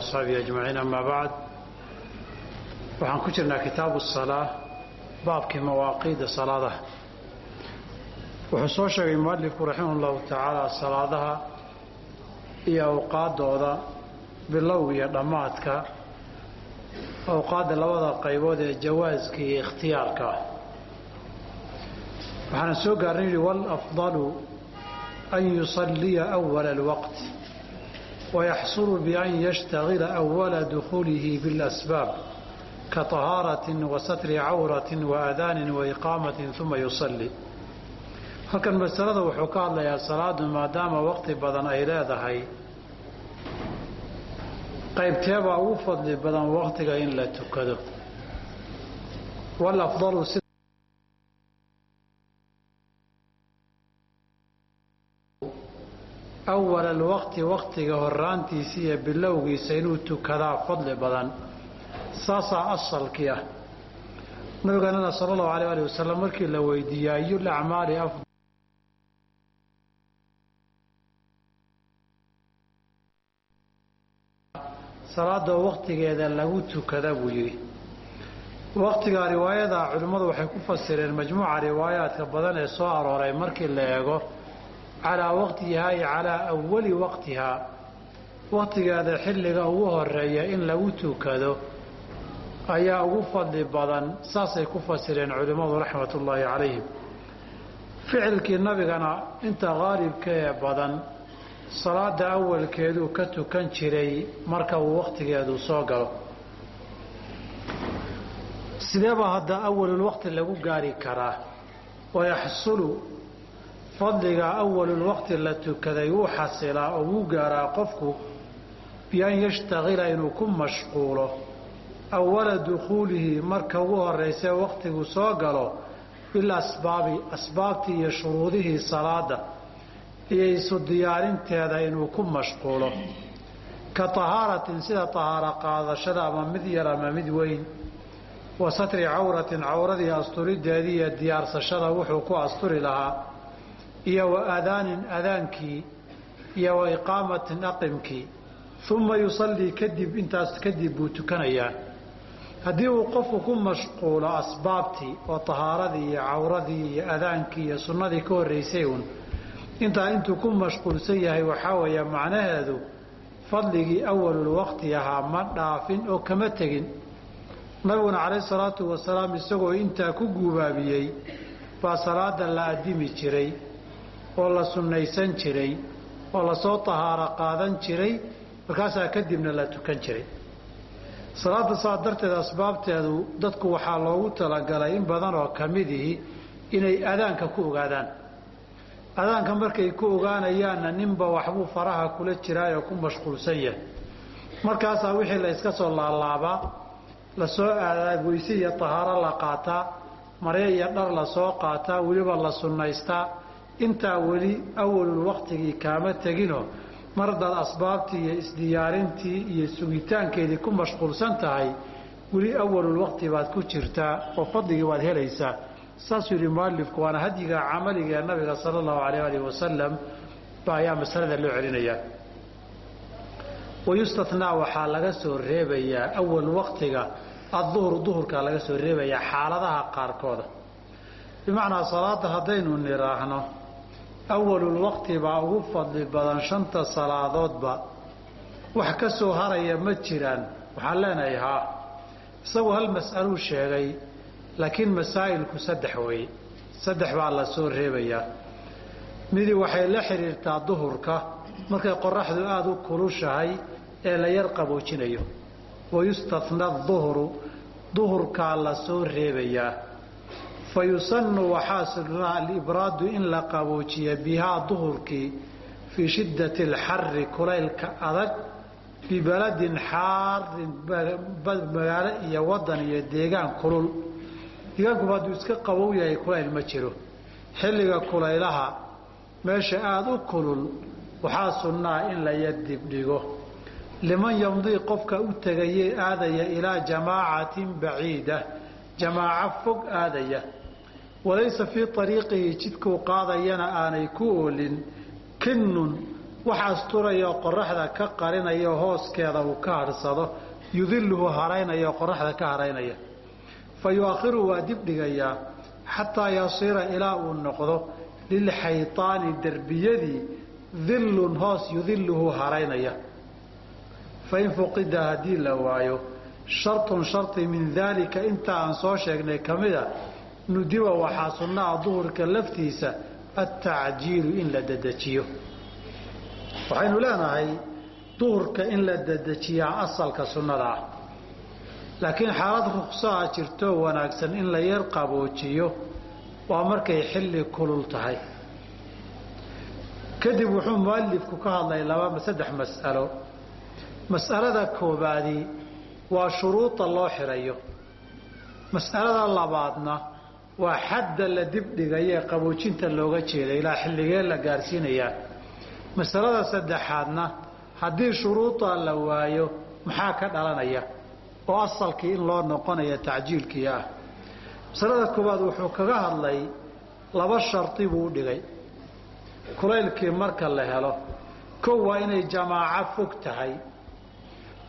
asxaabihi ajmaciin amaa bacd waxaan ku jirnaa kitaabu salaa baabkii mawaaqiida salaadaha wuxuu soo sheegay mualifku raximah llahu tacaala salaadaha iyo awqaadooda bilow iyo dhammaadka awqaadda labada qaybood ee jawaaska iyo ikhtiyaarka waxaana soo gaarnay yihi waalafdalu an yusalliya awala alwaqti dukhuulihi biاlasbaab ka طahaaratin wa satri cawratin wa aadaanin wa iqaamatin uma yusalli halkan masalada wuxuu ka hadlayaa salaadu maadaama waqti badan ay leedahay qaybteebaa ugu fadli badan waqtiga in la tukado walafdalu si awal alwaqti waqtiga horaantiisa iyo bilowgiisa inuu tukadaa fadli badan saasaa asalkii ah nabigeenana sala allahu alayh ali wasalam markii la weydiiyey ayul acmaali salaada waqtigeeda lagu tukada buu yidhi waqtigaa riwaayada culimmadu waxay ku fasireen majmuuca riwaayaadka badan ee soo arooray markii la eego calaa waqtihaa iyo calaa awali waqtihaa waqtigeeda xilliga ugu horreeya in lagu tukado ayaa ugu fadli badan saasay ku fasireen culimmadu raxmat ullaahi calayhim. Ficilkii nabigana inta qaalibka ee badan salaada awalkeeduu ka tukan jiray marka uu waqtigeedu soo galo. Sideebaa hadda awalulwaqti lagu gaari karaa wayaxsulu fadliga awalulwaqti la tukaday wuu xasilaa oo wuu gaaraa qofku bian yashtagila inuu ku mashquulo. Awala dukhuulihi marka ugu horraysee waqtigu soo galo bilasbaabi asbaabtii iyo shuruudihii salaada iyo isu diyaarinteeda inuu ku mashquulo. Ka tahaaratin sida tahaaro qaadashada ama mid yar ama mid weyn. Wa satri cawratin cawradii asturideedii iyo diyaarsashada wuxuu ku asturi lahaa iyo wa aadaanin adaankii iyo wa iqaamatin aqimkii. Uma yusallii kadib intaas kadib buu tukanayaa. Haddii uu qofku ku mashquulo asbaabtii oo tahaaradii iyo cawradii iyo adaankii iyo sunnadii ka horraysay uun intaa intuu ku mashquulsan yahay waxaa weeye macnaheedu fadligii awalulwaqti ahaa ma dhaafin oo kama tegin. Nabiguna calayhi salaatu wasalaam isagoo intaa ku guubaabiyey baa salaada la addimi jiray oo la sunnaysan jiray oo la soo tahaaro qaadan jiray markaasaa kadibna la tukan jiray. Salaada saa darteed asbaabteedu dadku waxaa loogu talagalay in badan oo ka midihi inay adaanka ku ogaadaan. Adaanka markay ku ogaanayaanna ninba waxbuu faraha kula jiraayoo ku mashquulsan yahay. Markaasaa wixii la yska soo laalaabaa la soo aadaa weyse iyo tahaaro la qaataa maryo iyo dhar la soo qaataa weliba la sunnaystaa intaa weli awalul waqtigii kaama teginoo mar haddaad asbaabtii iyo isdiyaarintii iyo sugitaankeedii ku mashquulsan tahay weli awalul waqti baad ku jirtaa oo fadligii baad helaysaa. Saasuu yidhi mualifku waana hadyiga camaliga ee nabiga sala allahu alayh alih wasalam ba ayaa masalada loo celinayaa wayustathnaa waxaa laga soo reebayaa awal waqtiga adduhru duhurkaa laga soo reebayaa xaaladaha qaarkooda. Bimacnaa salaada haddaynu nidhaahno awalul waqti baa ugu fadli badan shanta salaadoodba. Wax ka soo haraya ma jiraan. Waxaan leenahay haa isagu hal mas'aluu sheegay laakiin masaa'ilku saddex weeye saddex baa la soo reebayaa midi waxay la xidhiirtaa duhurka. Markay qoraxdu aada u kulushahay ee la yar qaboojinayo. Wayustatna duhru duhurkaa la soo reebayaa fa yusannu waxaa sunnaa alibraadu in la qaboojiya bihaa duhurkii fii shiddati alxarri kulaylka adag bibaladin xaarin magaalo iyo waddan iyo deegaan kulul. Deegaankuba hadduu iska qabow yahay kulayl ma jiro. Xilliga kulaylaha meesha aada u kulul waxaa sunnaa in la yar dibdhigo liman yamdii qofka u tegayee aadaya ilaa jamaacatin baciida jamaaco fog aadaya walaysa fii ariiqihi jidkuu qaadayana aanay ku oolin. Kinnun wax asturayo qoraxda ka qarinayo hooskeeda uu ka hadhsado yudiluhu haraynayo qoraxda ka haraynaya. Fa yuakhiru waa dib dhigayaa xataa yasiira ilaa uu noqdo. Lilxaytaani derbiyadii dillun hoos yudiluhu haraynaya. Fain fuqida haddii la waayo shartun sharti min daalika inta aan soo sheegnay ka mida nudiba waxaa sunnaha duhurka laftiisa attacjiilu in la dedejiyo. Waxaynu leenahay duhurka in la dedejiyaa asalka sunnada ah. Laakiin xaalad ruksaha jirtoo wanaagsan in la yar qaboojiyo waa markay xilli kulul tahay. Kadib wuxuu mualifku ka hadlay laba saddex mas'alo. Mas'alada koobaadi waa shuruuda loo xirayo. Mas'alada labaadna waa xadda la dibdhigayo ee qaboojinta looga jeeda ilaa xilligee la gaarsiinayaa masalada saddexaadna haddii shuruudaa la waayo maxaa ka dhalanaya? Oo asalkii in loo noqonaya tacjiilkii ah. Masalada koowaad wuxuu kaga hadlay laba shardi buu dhigay. Kulaylkii marka la helo kow waa inay jamaaco fog tahay.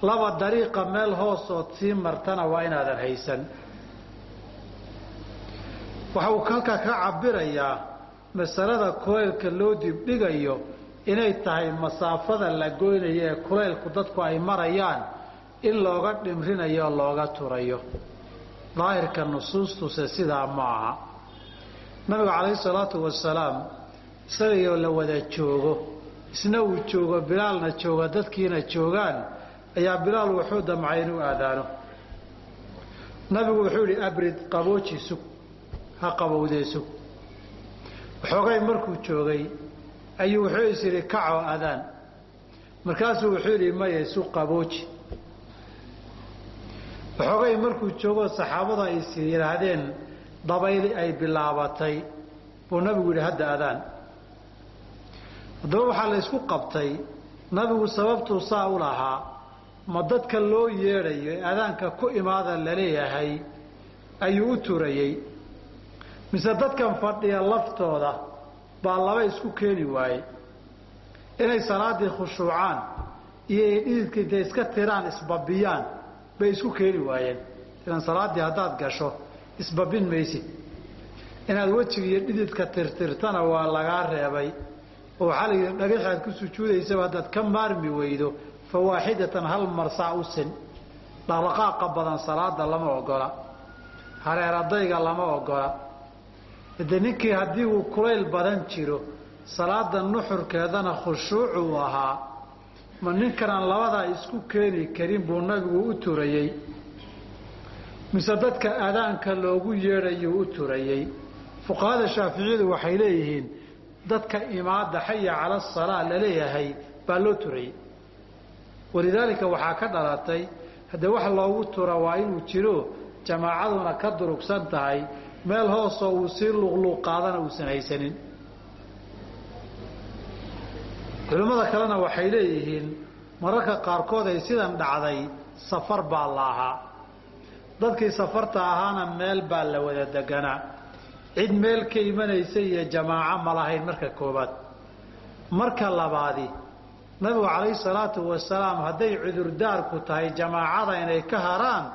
Laba dariiqa meel hoosood sii martana waa inaadan haysan waxa uu halkaa ka cabirayaa masalada kulaylka loo dibdhigayo inay tahay masaafada la goynayo ee kulaylku dadku ay marayaan in looga dhimrinayo oo looga turayo. Daahirka nusuustuse sidaa ma aha. Nabiga calayhi salaatu wasalaam isagayoo la wada joogo isna uu joogo bilaalna joogo dadkiina joogaan ayaa bilaal wuxuu damcay inuu aadaano. Nabigu wuxuu yidhi abrid qabooji sug ha qabowdee waxoogay markuu joogay ayuu wuxuu is yidhi kacoo adaan. Markaasuu wuxuu yidhi maya isu qabooji. Waxoogay markuu joogoo saxaabadu ay is yidhaahdeen dabayli ay bilaabatay. Buu nabigu yidhi hadda adaan. Haddaba waxaa la ysku qabtay nabigu sababtuu saa u lahaa ma dadka loo yeedhayo ee adaanka ku imaada la leeyahay ayuu u turayey mise dadkan fadhiya laftooda baa laba isku keeni waayey. Inay salaaddii khushuucaan iyo ay dhididka intay iska tiraan isbabiyaan bay isku keeni waayeen. Ilan salaaddii haddaad gasho isbabin maysid inaad wejiga iyo dhididka tirtirtana waa lagaa reebay. Oo waxaa la yidhi dhagaxi aad ku sujuudaysaba haddaad ka maarmi weydo fa waaxidatan hal marsaa u sin. Dhaqdhaqaaqa badan salaada lama ogola hareeradayga lama ogola de ninkii haddii uu kulayl badan jiro salaada nuxurkeedana khushuucuu ahaa. Ma ninkanaan labadaa isku keeni karin buu nabigu u turayey. Mise dadka adaanka loogu yeedhayuu u turayey. Fuqahada shaaficiyadu waxay leeyihiin dadka imaada xaya cala asalaa la leeyahay baa loo turayey. Walidaalika waxaa ka dhalatay haddee wax loogu tura waa inuu jiro jamaacaduna ka durugsan tahay meel hoosoo uu sii luqluuq qaadana uusan haysanin culimmada kalena waxay leeyihiin mararka qaarkood ay sidan dhacday safar baa la ahaa. Dadkii safarta ahaana meel baa la wada deganaa cid meel ka imanaysa iyo jamaaco ma lahayn marka koobaad marka labaadi nabigu calayhi salaatu wasalaam hadday cudurdaarku tahay jamaacada inay ka haraan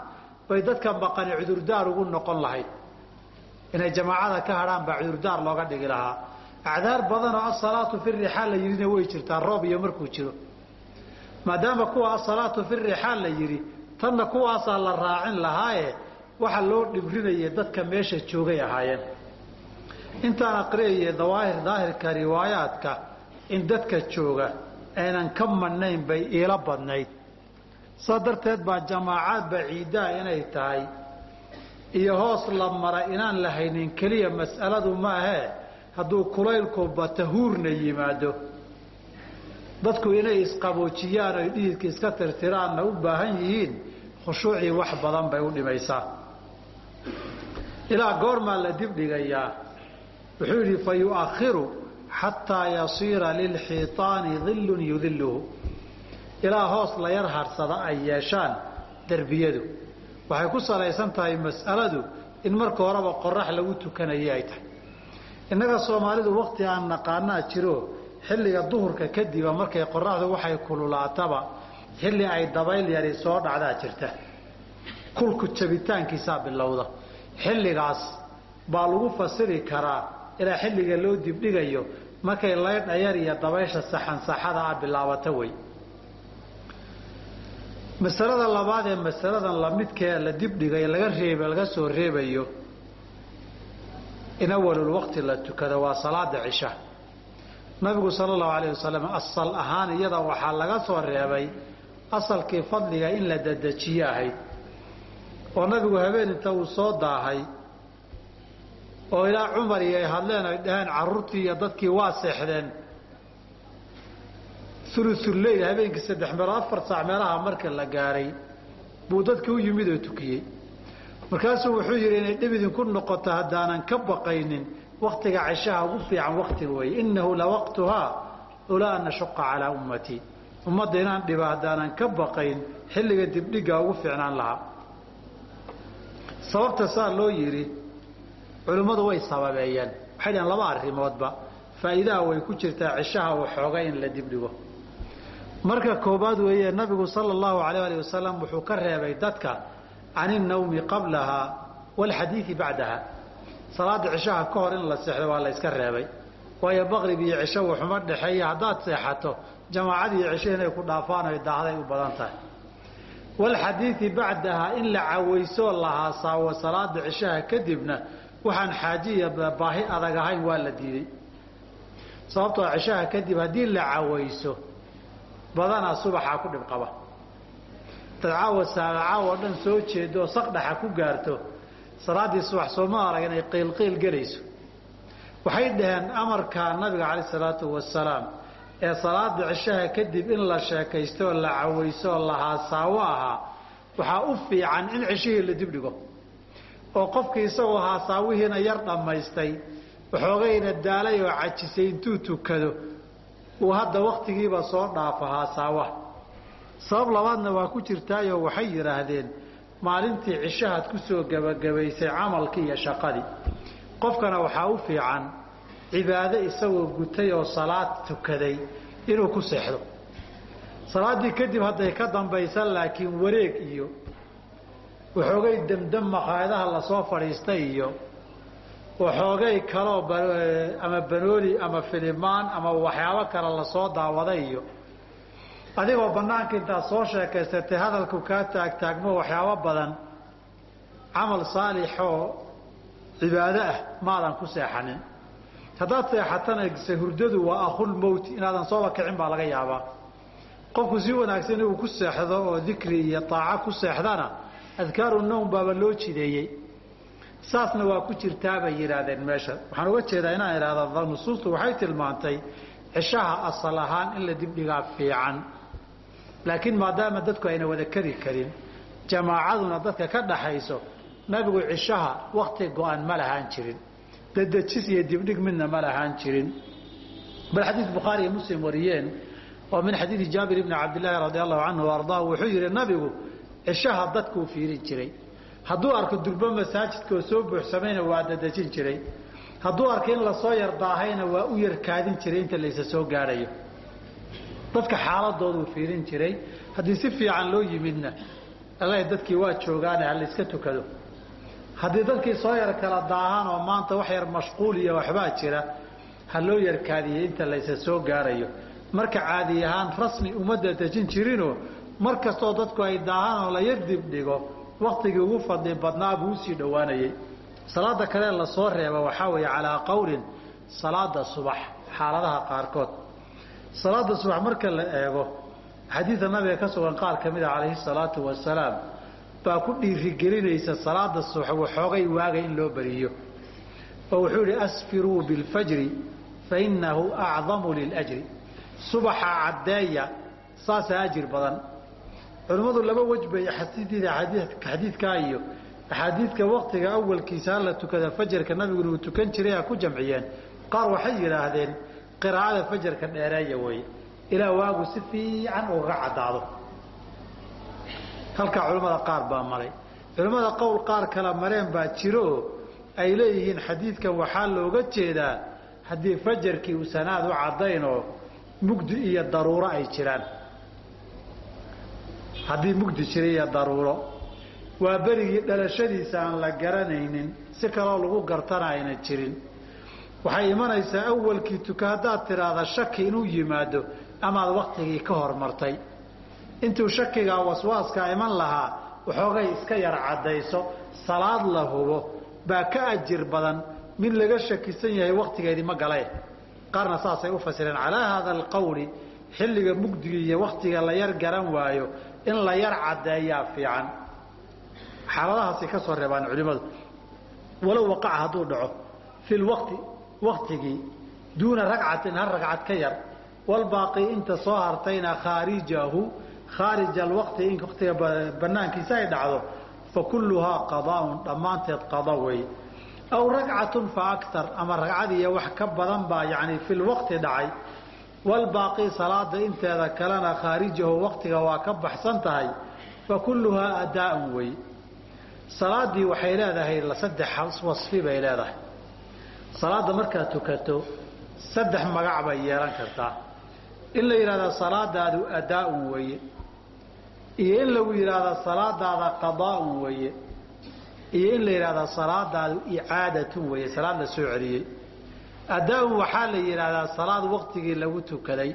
bay dadka maqani cudurdaar ugu noqon lahayd inay jamaacada ka hadhaan baa cudurdaar looga dhigi lahaa. Acdaar badanoo asalaatu fi rixaal la yidhina way jirtaa roob iyo markuu jiro. Maadaama kuwa asalaatu fi rixaal la yidhi tanna kuwaasaa la raacin lahaaye waxa loo dhibrinaya dadka meesha joogay ahaayeen. Intaan aqriyaya dawaahir daahirka riwaayaadka in dadka jooga aynan ka madnayn bay iila badnayd. Saa darteed baa jamaacaad baciidaa inay tahay iyo hoos la mara inaan la haynin keliya mas'aladu maahee hadduu kulaylku batahuurna yimaado. Dadku inay isqaboojiyaan oy dhididka iska tirtiraanna u baahan yihiin khushuucii wax badan bay u dhimaysaa. Ilaa goormaa la dibdhigayaa wuxuu yidhi fa yu'akhiru xataa yasiira lilxiitaani dillun yudiluhu ilaa hoos la yar harsada ay yeeshaan derbiyadu waxay ku salaysan tahay mas'aladu in marka horeba qorax lagu tukanayay ay tahay. Innaga soomaalidu wakti aan naqaanaa jiro xilliga duhurka kadiba markay qoraxdu waxay kululaataba xilli ay dabayl yari soo dhacdaa jirta. Kulku jabitaankiisaa bilowda. Xilligaas baa lagu fasiri karaa ilaa xilliga loo dibdhigayo markay laydhayar iyo dabaysha saxansaxada ah bilaabata wey masalada labaad ee masaladan lamidkee la dibdhigay laga reeb laga soo reebayo in awalulwaqti la tukado waa salaada cisha. Nabigu sala allahu alayh wasalam asal ahaan iyada waxaa laga soo reebay asalkii fadliga in la dedejiye ahayd oo nabigu habeen inta uu soo daahay oo ilaa cumar iyo ay hadleen ay dhaheen carruurtii iyo dadkii waa seexdeen ulusuleyl habeenkii saddex meelood afar saac meelaha marka la gaaray buu dadkii u yimid oo tukiyey. Markaasuu wuxuu yidhi inay dhib idinku noqoto haddaanan ka baqaynin waktiga cishaha ugu fiican wakti weeye. Innahu lawaqtuhaa ulaa an calaa ummatii ummadda inaan dhiba haddaanan ka baqayn xilliga dibdhigaa ugu fiicnaan lahaa. Sababta saa loo yidhi culimmadu way sababeeyeen. Waxay dhaheen laba arrimoodba. Faa'iidaha way ku jirtaa cishaha waxooga in la dibdhigo marka koobaad weeye nabigu sala allahu alayh alih wasalam wuxuu ka reebay dadka can innawmi qablaha waalxadiidi bacdaha. Salaada cishaha ka hor in la seexdo waa la yska reebay. Waayo baqrib iyo cisho waxuma dhexeeya haddaad seexato jamaacadii cisho inay ku dhaafaan oy daahday u badan tahay. Waalxadiidi bacdaha in la cawaysoo la haasaawo salaada cishaha kadibna waxaan xaaji iyo baahi adag ahayn waa la diiday sababtoo cishaha kadib haddii la cawayso badanaa subaxaa ku dhibqaba dad caawa saala caawa dhan soo jeedo oo saqdhaxa ku gaarto. Salaaddii subax sooma arag inay qiilqiil gelayso. Waxay dhaheen amarka nabiga calayh salaatu wasalaam ee salaada cishaha kadib in la sheekaysto oo la cawayso la haasaawo ahaa waxaa u fiican in cishihii la dibdhigo oo qofkii isagoo haasaawihiina yar dhammaystay waxoogayna daalay oo cajisay intuu tukado uu hadda waktigiiba soo dhaafo haasaawaha sabab labaadna waa ku jirtaayoo waxay yidhaahdeen maalintii cishahaad ku soo gebagabaysay camalkii iyo shaqadii. Qofkana waxaa u fiican cibaado isagoo gutay oo salaad tukaday inuu ku seexdo. Salaaddii kadib hadday ka dambaysan laakiin wareeg iyo waxoogay demdem maqaayadaha la soo fadhiistay iyo waxoogay kaloo ama banooli ama filimaan ama waxyaabo kale la soo daawaday iyo. Adigoo bannaanka intaad soo sheekaysatay hadalku kaa taagtaagmo waxyaabo badan. Camal saalixoo cibaado ah maadan ku seexanin. Haddaad seexatana se hurdadu waa akhul mowt inaadan sooba kicin baa laga yaabaa. Qofku si wanaagsan inuu ku seexdo oo dikri iyo taaco ku seexdana adkaaru nawm baaba loo jideeyey saasna waa ku jirtaa bay yidhaahdeen meesha. Waxaan uga jeedaa inaan idhahda nusuustu waxay tilmaantay cishaha asal ahaan in la dibdhigaa fiican. Laakiin maadaama dadku ayna wada kari karin jamaacaduna dadka ka dhaxayso nabigu cishaha wakti go-an ma lahaan jirin. Dadejis iyo dibdhig midna ma lahaan jirin. Bal xadiid bukhaari iyo muslim wariyeen oo min xadiidi jaabir ibni cabdillaahi radi allahu canhu ardaa wuxuu yidhi nabigu cishaha dadkuu fiirin jiray hadduu arko durbo masaajidka oo soo buuxsamayna waa dadejin jiray. Hadduu arko in la soo yar daahayna waa u yar kaadin jiray inta laysa soo gaadhayo. Dadka xaaladooduu fiirin jiray. Haddii si fiican loo yimidna alla dadkii waa joogaane ha layska tukado. Haddii dadkii soo yar kala daahaan oo maanta wax yar mashquul waxbaa jira ha loo yarkaadiyey inta laysa soo gaarayo marka caadi ahaan rasmi uma dadejin jirinoo mar kastoo dadku ay daahaan oo la yar dibdhigo waktigii ugu fadli badnaa buu u sii dhowaanayey salaada kale la soo reeba waxaa weeye calaa qowlin salaada subax xaaladaha qaarkood. Salaada subax marka la eego xadiida nabiga ka sugan qaar ka mida calayhi salaatu wasalaam baa ku dhiirigelinaysa salaada subax waxoogay waaga in loo bariyo oo wuxuu yihi asfiruu bilfajri fainahu acdamu liljri subaxa caddeeya saasaa ajir badan culimmadu laba wej bay xadiidkaa iyo axaadiidka waktiga awalkiisa hala tukada fajarka nabiguna uu tukan a ku jamciyeen. Qaar waxay yidhaahdeen qiraa'ada fajarka dheereeya wey ilaa waagu si fiican ugaga caddaado. Halkaa culimmada qaar baa maray culimmada qowl qaar kala mareen baa jirooo ay leeyihiin xadiidkan waxaa looga jeedaa haddii fajarkii uu sanaad u caddaynoo mugdi iyo daruuro ay jiraan haddii mugdi jira iyo daruuro waa berigii dhalashadiisa aan la garanaynin si kaloo lagu gartana ayna jirin. Waxay imanaysaa awalkii tuka haddaad tidhaahda shaki inuu yimaado amaad waktigii ka hormartay. Intuu shakigaa waswaaskaa iman lahaa waxoogay iska yar caddayso salaad la hubo baa ka ajir badan mid laga shakisan yahay waktigeedii ma gale qaarna saasay u fasireen calaa haada alqawli xilliga mugdiga iyo waktiga la yar garan waayo in la yar caddeeyaa fiican. Xaaladahaasay ka soo reebaan culimmadu walow waqaca hadduu dhaco fi lwaqti waktigii duuna ragcatin hal ragcad ka yar walbaaqi inta soo hartayna khaarijahu khaarij alwaqti in waqtiga banaankiisa ay dhacdo fa kulluhaa qadaaun dhammaanteed qada wey. Aw ragcatun fa aktar ama ragcadiiyo wax ka badan baa yani fi lwaqti dhacay walbaaqi salaada inteeda kalena khaarijahu waqtiga waa ka baxsan tahay fa kulluhaa adaaun wey salaadii waxay leedahay saddex wasfi bay leedahay salaada markaad tukato saddex magac bay yeelan kartaa in la yidhahda salaadaadu adaaun weeye iyo in lagu yidhaahda salaadaada qadaaun weeye iyo in la yidhahda salaadaadu icaadatun weeye salaad la soo celiyey adaaun waxaa la yidhahdaa salaad waktigii lagu tukaday.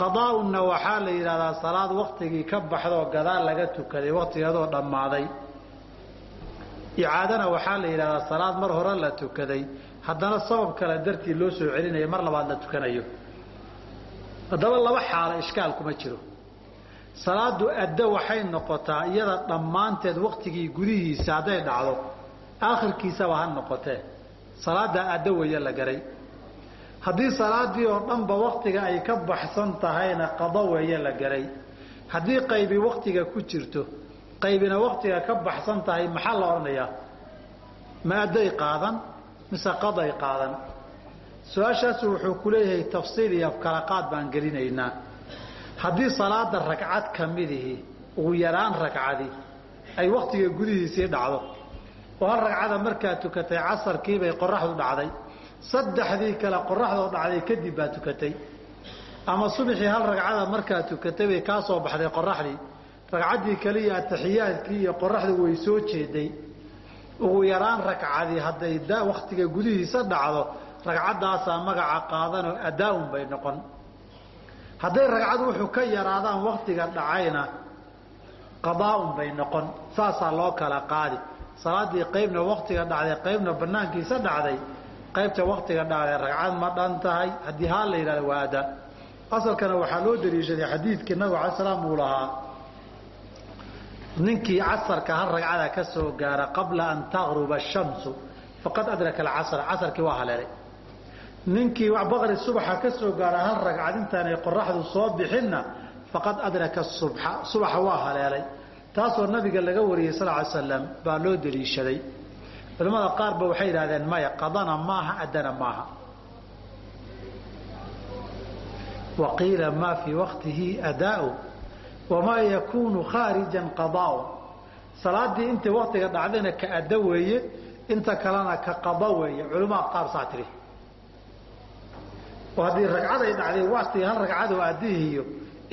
Qadaaunna waxaa la yidhahdaa salaad waktigii ka baxdoo gadaal laga tukaday waktigeedoo dhammaaday. Icaadana waxaa la yidhahdaa salaad mar hore la tukaday. Haddana sabab kale dartii loo soo celinayo mar labaad la tukanayo. Haddaba laba xaalo ishkaal kuma jiro. Salaadu addo waxay noqotaa iyada dhammaanteed waktigii gudihiisa hadday dhacdo aakhirkiisaba ha noqotee salaaddaa addo weeye la garay. Haddii salaadii oo dhanba waktiga ay ka baxsan tahayna qado weeye la garay. Haddii qaybi waktiga ku jirto qaybina waktiga ka baxsan tahay maxaa la odhanayaa? Ma adday qaadan mise qaday qaadan? Su'aashaasu wuxuu ku leeyahay tafsiil iyo kala qaad baan gelinaynaa. Haddii salaada ragcad ka midihi ugu yaraan ragcadi ay waktiga gudihiisii dhacdo oo hal ragcada markaa tukatay casarkiibay qoraxdu dhacday. Saddexdii kale qoraxdoo dhacday kadib baa tukatay. Ama subaxii hal ragcada markaa tukatay bay kaa baxday qoraxdii. Ragcaddii kaliya ataxiyaadkii iyo qoraxdu way soo jeeday. Ugu yaraan ragcadii hadday waktiga gudihiisa dhacdo ragcaddaasaa magaca qaadanoo adaaun bay noqon. Hadday ragcadu wuxuu ka yaraadaan waktiga dhacayna qadaaun bay noqon. Saasaa loo kala qaadi salaadii qaybna waktiga dhacday qaybna banaankiisa dhacday qaybta waktiga dhacday ragcad ma dhan tahay haddii haa la yidhahdo waa adaa asalkana waxaa loo daliishaday xadiidkii nabigu alay salaam uu lahaa ninkii casarka hal ragcada ka soo gaara qabla an taqruba ashamsu faqad adraka alcasr. Casarkii waa haleelay. Ninkii baqri subaxa ka soo gaara hal ragcad intaanay qoraxdu soo bixinna faqad adraka subxa. Subaxa waa haleelay taasoo nabiga laga wariyey sal ly slam baa loo daliishaday culimmada qaar ba waxay yidhahdeen maya qadana maaha addana maaha. Wa qiila maa fii waqtihi adaau wamaa yakuunu khaarijan qadaau. Salaadii intay waktiga dhacdayna ka addo weeye inta kalena ka qada weeye. Culimmada qaar saa tiri. Oo haddii ragcaday dhacday waktiga hal ragcadoo addihiiyo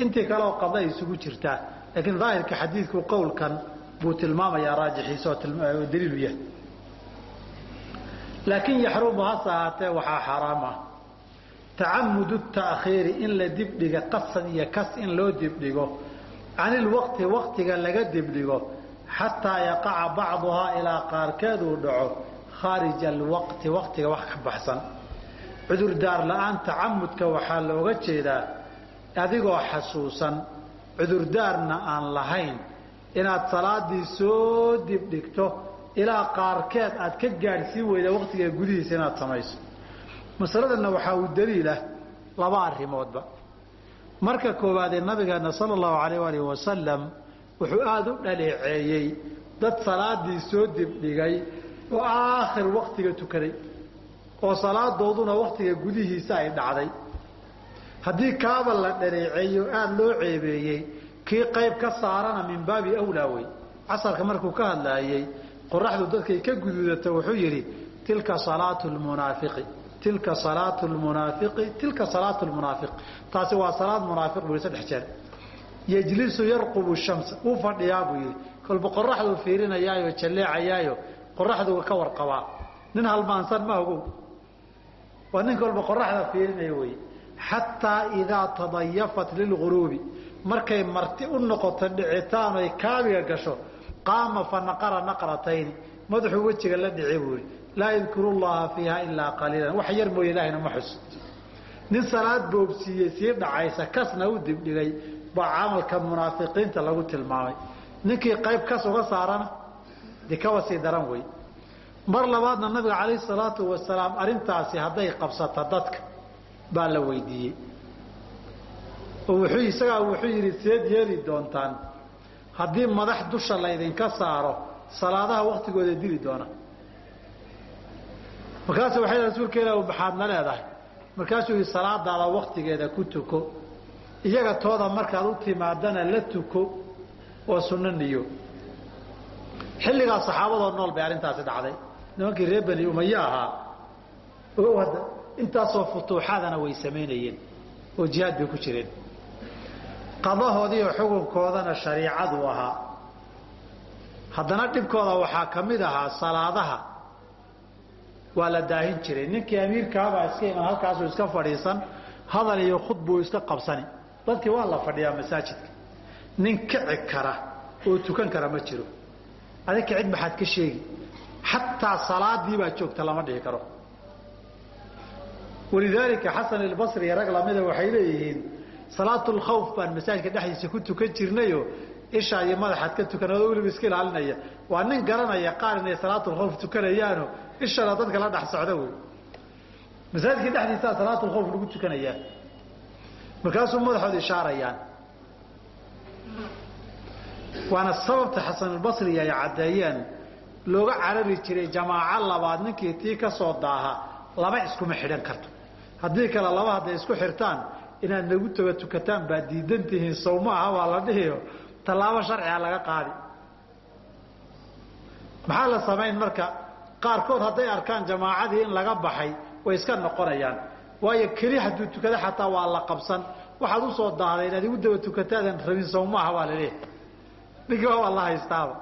intii kaleoo qada ay isugu jirtaa laakiin daahirka xadiidku qowlkan buu tilmaamayaa raajixiisa oo daliilu yahay. Laakiin yaxrumu hase ahaatee waxaa xaaraam ah. Tacamudu ta'khiiri in la dibdhiga qasan iyo kas in loo dibdhigo can ilwaqti waktiga laga dibdhigo xataa yaqaca bacduhaa ilaa qaarkeeduu dhaco khaarija alwaqti waktiga wax ka baxsan. Cudurdaar la'aan tacamudka waxaa looga jeedaa adigoo xasuusan cudurdaarna aan lahayn inaad salaadii soo dibdhigto ilaa qaarkeed aad ka gaadhsii weyda waktiga gudihiisa inaad samayso. Masaladanna waxaa uu daliilah laba arrimoodba. Marka koowaadee nabigeena sala allahu alayh alih wasalam wuxuu aada u dhaleeceeyey dad salaadii soo dibdhigay oo aakhir waktiga tukaday oo salaadooduna waktiga gudihiisa ay dhacday haddii kaaba la dhaleeceeyo aada loo ceebeeyey kii qayb ka saarana min baabi awlaa wey. Casarka markuu ka hadlaayey qoraxdu dadkay ka guduudata wuxuu yidhi tilka salaatu lmunaafiqi tilka salaatu lmunaafiqi tilka salaatu lmunaafiq taasi waa salaad munaafiq buu saddex jeer. Yejlisu yarqubu shamsa wuu fadhiyaa buu yidhi. Kolba qoraxduu fiirinayaayo jalleecayaayo qoraxduu ka warqabaa. Nin halmaansan ma ogow. Waa nin kolba qoraxda fiirinaya wey xataa idaa tadayafat lilguruubi markay marti u noqoto dhicitaan oy kaabiga gasho qaama fa naqara naqratayni madaxuu wejiga la dhici buu yihi laa yadkuru llaha fiiha ilaa qaliilan. Wax yar mooye ilaahayna ma xus nin salaad boobsiiyey sii dhacaysa kasna u dibdhigay baa camalka munaafiqiinta lagu tilmaamay. Ninkii qayb kas uga saarana de sii daran wey. Mar labaadna nabiga calayhi salaatu wasalaam arrintaasi hadday qabsata dadka baa la weydiiyey. Isagaa wuxuu yidhi seed yeeli doontaan. Haddii madax dusha laydinka saaro salaadaha waktigooda dili doona. Markaasu waxay rasuulka ilah maxaadna leedahay. Markaasuu yihi salaadaada waktigeeda ku tuko. Iyaga tooda markaad u timaadana la tuko oo sunno niyo. Xilligaas saxaabadoo nool bay arrintaasi dhacday. Nimankii reer bani umaye ahaa intaasoo futuuxaadana way samaynayeen oo jihaad bay ku jireen. Qadahoodiiyo xukunkoodana shariicadu ahaa. Haddana dhibkooda waxaa ka mid ahaa salaadaha. Waa la daahin jiray. Ninkii amiirkaabaa iska iman halkaasuu iska fadhiisan hadal iyo khud buu iska qabsani. Dadkii waa la fadhiyaa masaajidka. Nin kici kara oo tukan kara ma jiro. Adig kicid maxaad ka sheegi. Xataa salaadii baa joogta lama dhihi karo walidaalika xasan albasri iyo rag lamida waxay leeyihiin salaatulkhawf baan masaajidka dhexdiisa ku tukan jirnayo ishaa iyo madaxaad ka tukan adoo weliba iska ilaalinaya. Waa nin garanaya qaar inay salaatulkhawf tukanayaano ishana dadka la dhex socda wey masaajidka dhexdiisaa salaatulkhawf lagu tukanayaa. Markaasuu madaxooda ishaarayaan. Waana sababta xasanulbasri ay caddeeyeen looga carari jiray jamaaco labaad ninkii tii ka soo daaha laba iskuma xidhan karto haddii kale laba hadday isku xirtaan inaad nagu toga tukataan baad diidan tihiin sawma aha waa la dhihiyo. Tallaabo sharciga laga qaadi. Maxaa la samayn marka? Qaarkood hadday arkaan jamaacadii in laga baxay way iska noqonayaan. Waayo keli hadduu tukado xataa waa la qabsan. Waxaad u soo daahday inaad igu daba tukataadan rabin sawmaaha waa la leeyahay ninkii waa la haystaaba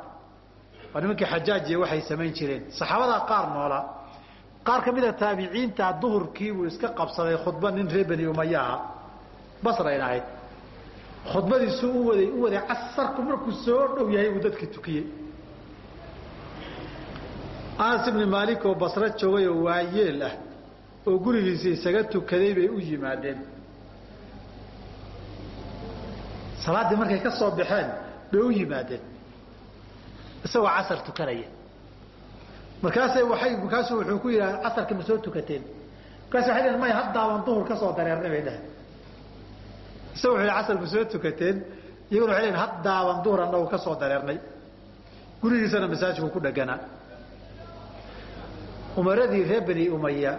waa nimankii xajaajiya waxay samayn jireen. Saxaabadaa qaar noolaa qaar ka mida taabiciinta duhurkii buu iska qabsaday khudba nin reer bani umaya aha basrayn ahayd. Khudbadiisuu u waday u waday casarku markuu soo dhow yahay buu dadka tukiyey. Anas ibni maalik oo basro joogay oo waayeel ah oo gurigiisa isaga tukaday bay u yimaadeen. Salaaddii markay ka soo baxeen bay u yimaadeen. Isagoo casar tukanaya markaasay waay markaasuu wuxuu ku yidhaha casarka ma soo tukateen. Markaas waxay dhaheen maya haddaaban duhur ka soo dareernay bay dhaheen isaga wuxuu yidhi casar ma soo tukateen. Iyaguna waxay dhaheen haddaaban duhur annagu ka soo dareernay. Gurigiisana masaajidku ku dheganaa umaradii reer bani umaya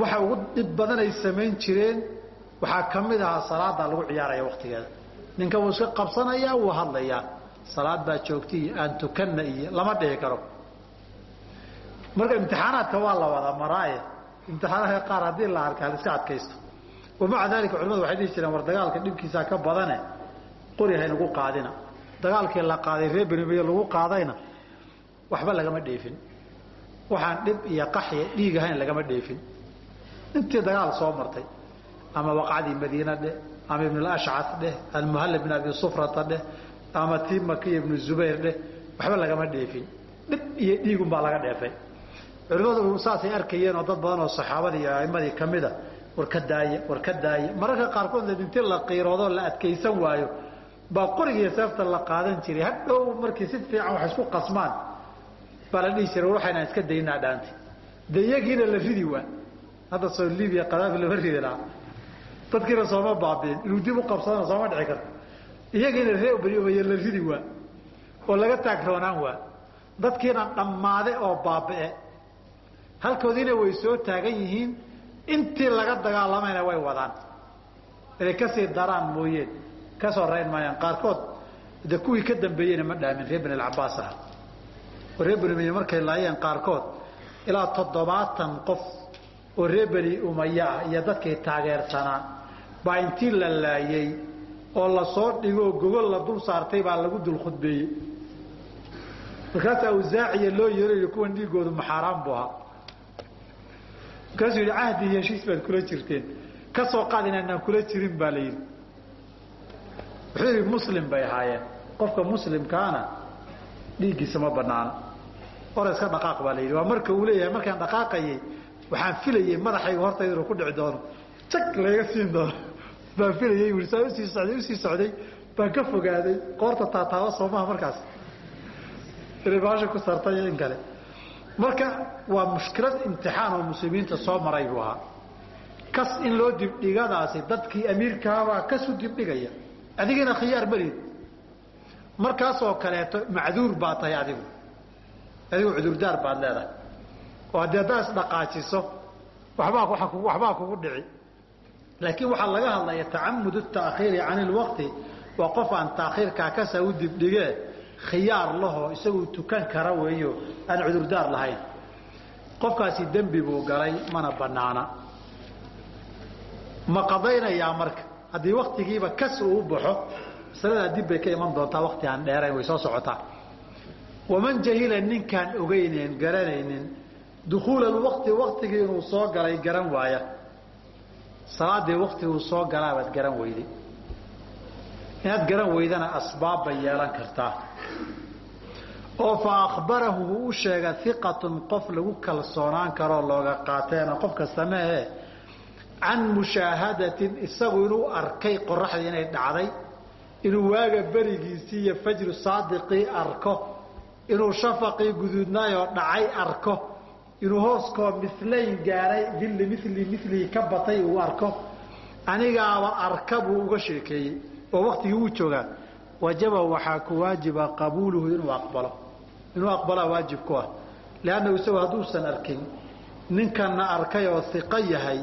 waxa ugu dhib badan ay samayn jireen waxaa ka mid ahaa salaada lagu ciyaaraya waktigeeda ninka wuu iska qabsanayaa wuu hadlayaa. Salaad baa joogta iyo aan tukanna iyo lama dhihi karo marka imtixaanaadka waa la wada maraaye. Imtixaanaadka qaar haddii la arka haliska adkaysto. Wamaca daalika culimadu waxay dhihi jireen war dagaalka dhibkiisaa ka badane qori haynagu qaadina. Dagaalkii la qaaday reer bani umaya lagu qaadayna waxba lagama dheefin. Waxaan dhib iyo qaxya dhiig ahayn lagama dheefin. Intii dagaal soo martay ama waqacdii madiina dheh ama ibn ashcad dheh almuhalla bin abi sufrata dheh ama tii makiya ibnu zubayr dheh waxba lagama dheefin. Dhib iyo dhiigunbaa laga dheefay culimmadu saasay arkayeen oo dad badan oo saxaabadii iyo a'imadii ka mida war ka daaya war ka daaya mararka qaarkood intii la qiiroodoo la adkaysan waayo. Baa qorigiiyo seefta la qaadan jiray. Hadhow markii si fiican wax isku qasmaan baa la dhihi jiray waxaynaan iska daynaa dhaantay de iyagiina la ridi waa. Hadda soo libiya kadaafi lama ridi lahaa. Dadkiina sooma baabiin. Inuu dib u qabsadana sooma dhici karto. Iyagiina ree bani umaya la ridi waa. Oo laga taagroonaan waa. Dadkiina dhammaade oo baabi'e halkoodiina way soo taagan yihiin intii laga dagaalamayna way wadaan. Inay ka sii daraan mooyeen ka soo rayn maayaan. Qaarkood de kuwii ka dambeeyeyna ma dhaamin reer bani alcabaas ah oo reer bani umiya markay laayeen qaarkood ilaa toddobaatan qof oo reer beni umaya ah iyo dadkii taageersanaa. Baa intii la laayey oo la soo dhigoo gogol la dul saartay baa lagu dul khudbeeyey. Markaasaa awsaaciya loo yeerayo kuwan dhiigoodu maxaaraan buu ahaa markaasuu yidhi cahdi iyo heshiis baad kula jirteen. Ka soo qaad inaanaan kula jirin baa la yidhi. Wuxuu yidhi muslim bay ahaayeen. Qofka muslimkaana dhiiggiisa ma banaana ora iska dhaqaaq baa la yidhi. Waa marka uu leeyahay markaan dhaqaaqayay waxaan filayey madaxayga hortayda inuu ku dhici doono. Jag layga siin doono. Baan filayey ui saa u sii socday u sii socday. Baan ka fogaaday qoorta taataaba soomaha markaas. Inay baasha ku sartay in kale marka waa mushkilad imtixaan oo muslimiinta soo maray buu ahaa. Kas in loo dibdhigadaasi dadkii amiirkaabaa kasu dibdhigaya adigina khiyaar malid markaasoo kaleeto macduur baa tahay adigu. Adigu cudurdaar baad leedahay. Oo haddii haddaa isdhaqaajiso waxbaa kugu dhici. Laakiin waxaa laga hadlaya tacamud taakhiiri can ilwaqti waa qof aan taakhiirkaa kasa u dibdhigee khiyaar lahoo isaguu tukan kara weeyo aan cudurdaar lahayn. Qofkaasi dembi buu galay mana banaana ma qadaynayaa marka? Haddii waktigiiba kas uu baxo masaladaa dib bay ka iman doontaa wakti aan dheerayn way soo socotaa. Waman jahila ninkaan ogeyneen garanaynin dukuula waqti waktigii inuu soo galay garan waaya. Salaadii waktiguu soo galaabaad garan weyday inaad garan weydana asbaab bay yeelan kartaa. oo fa akhbarahu uu u sheega iqatun qof lagu kalsoonaan karoo looga qaateena. Qofka sameehe can mushaahadatin isagu inuu arkay qoraxdii inay dhacday inuu waaga berigiisii iyo fajru saadiqii arko inuu shafaqii guduudnaayoo dhacay arko inuu hooskoo milayn gaaray dilli mili milihi ka batay uu arko anigaaba arka buu uga sheekeeyey oo waktigii wuu joogaa wajaba waxaa ku waajiba qabuuluhu inuu aqbalo. Inuu aqbalaa waajib ku ah. Leanna isagu hadduusan arkin ninkana arkay oo iqo yahay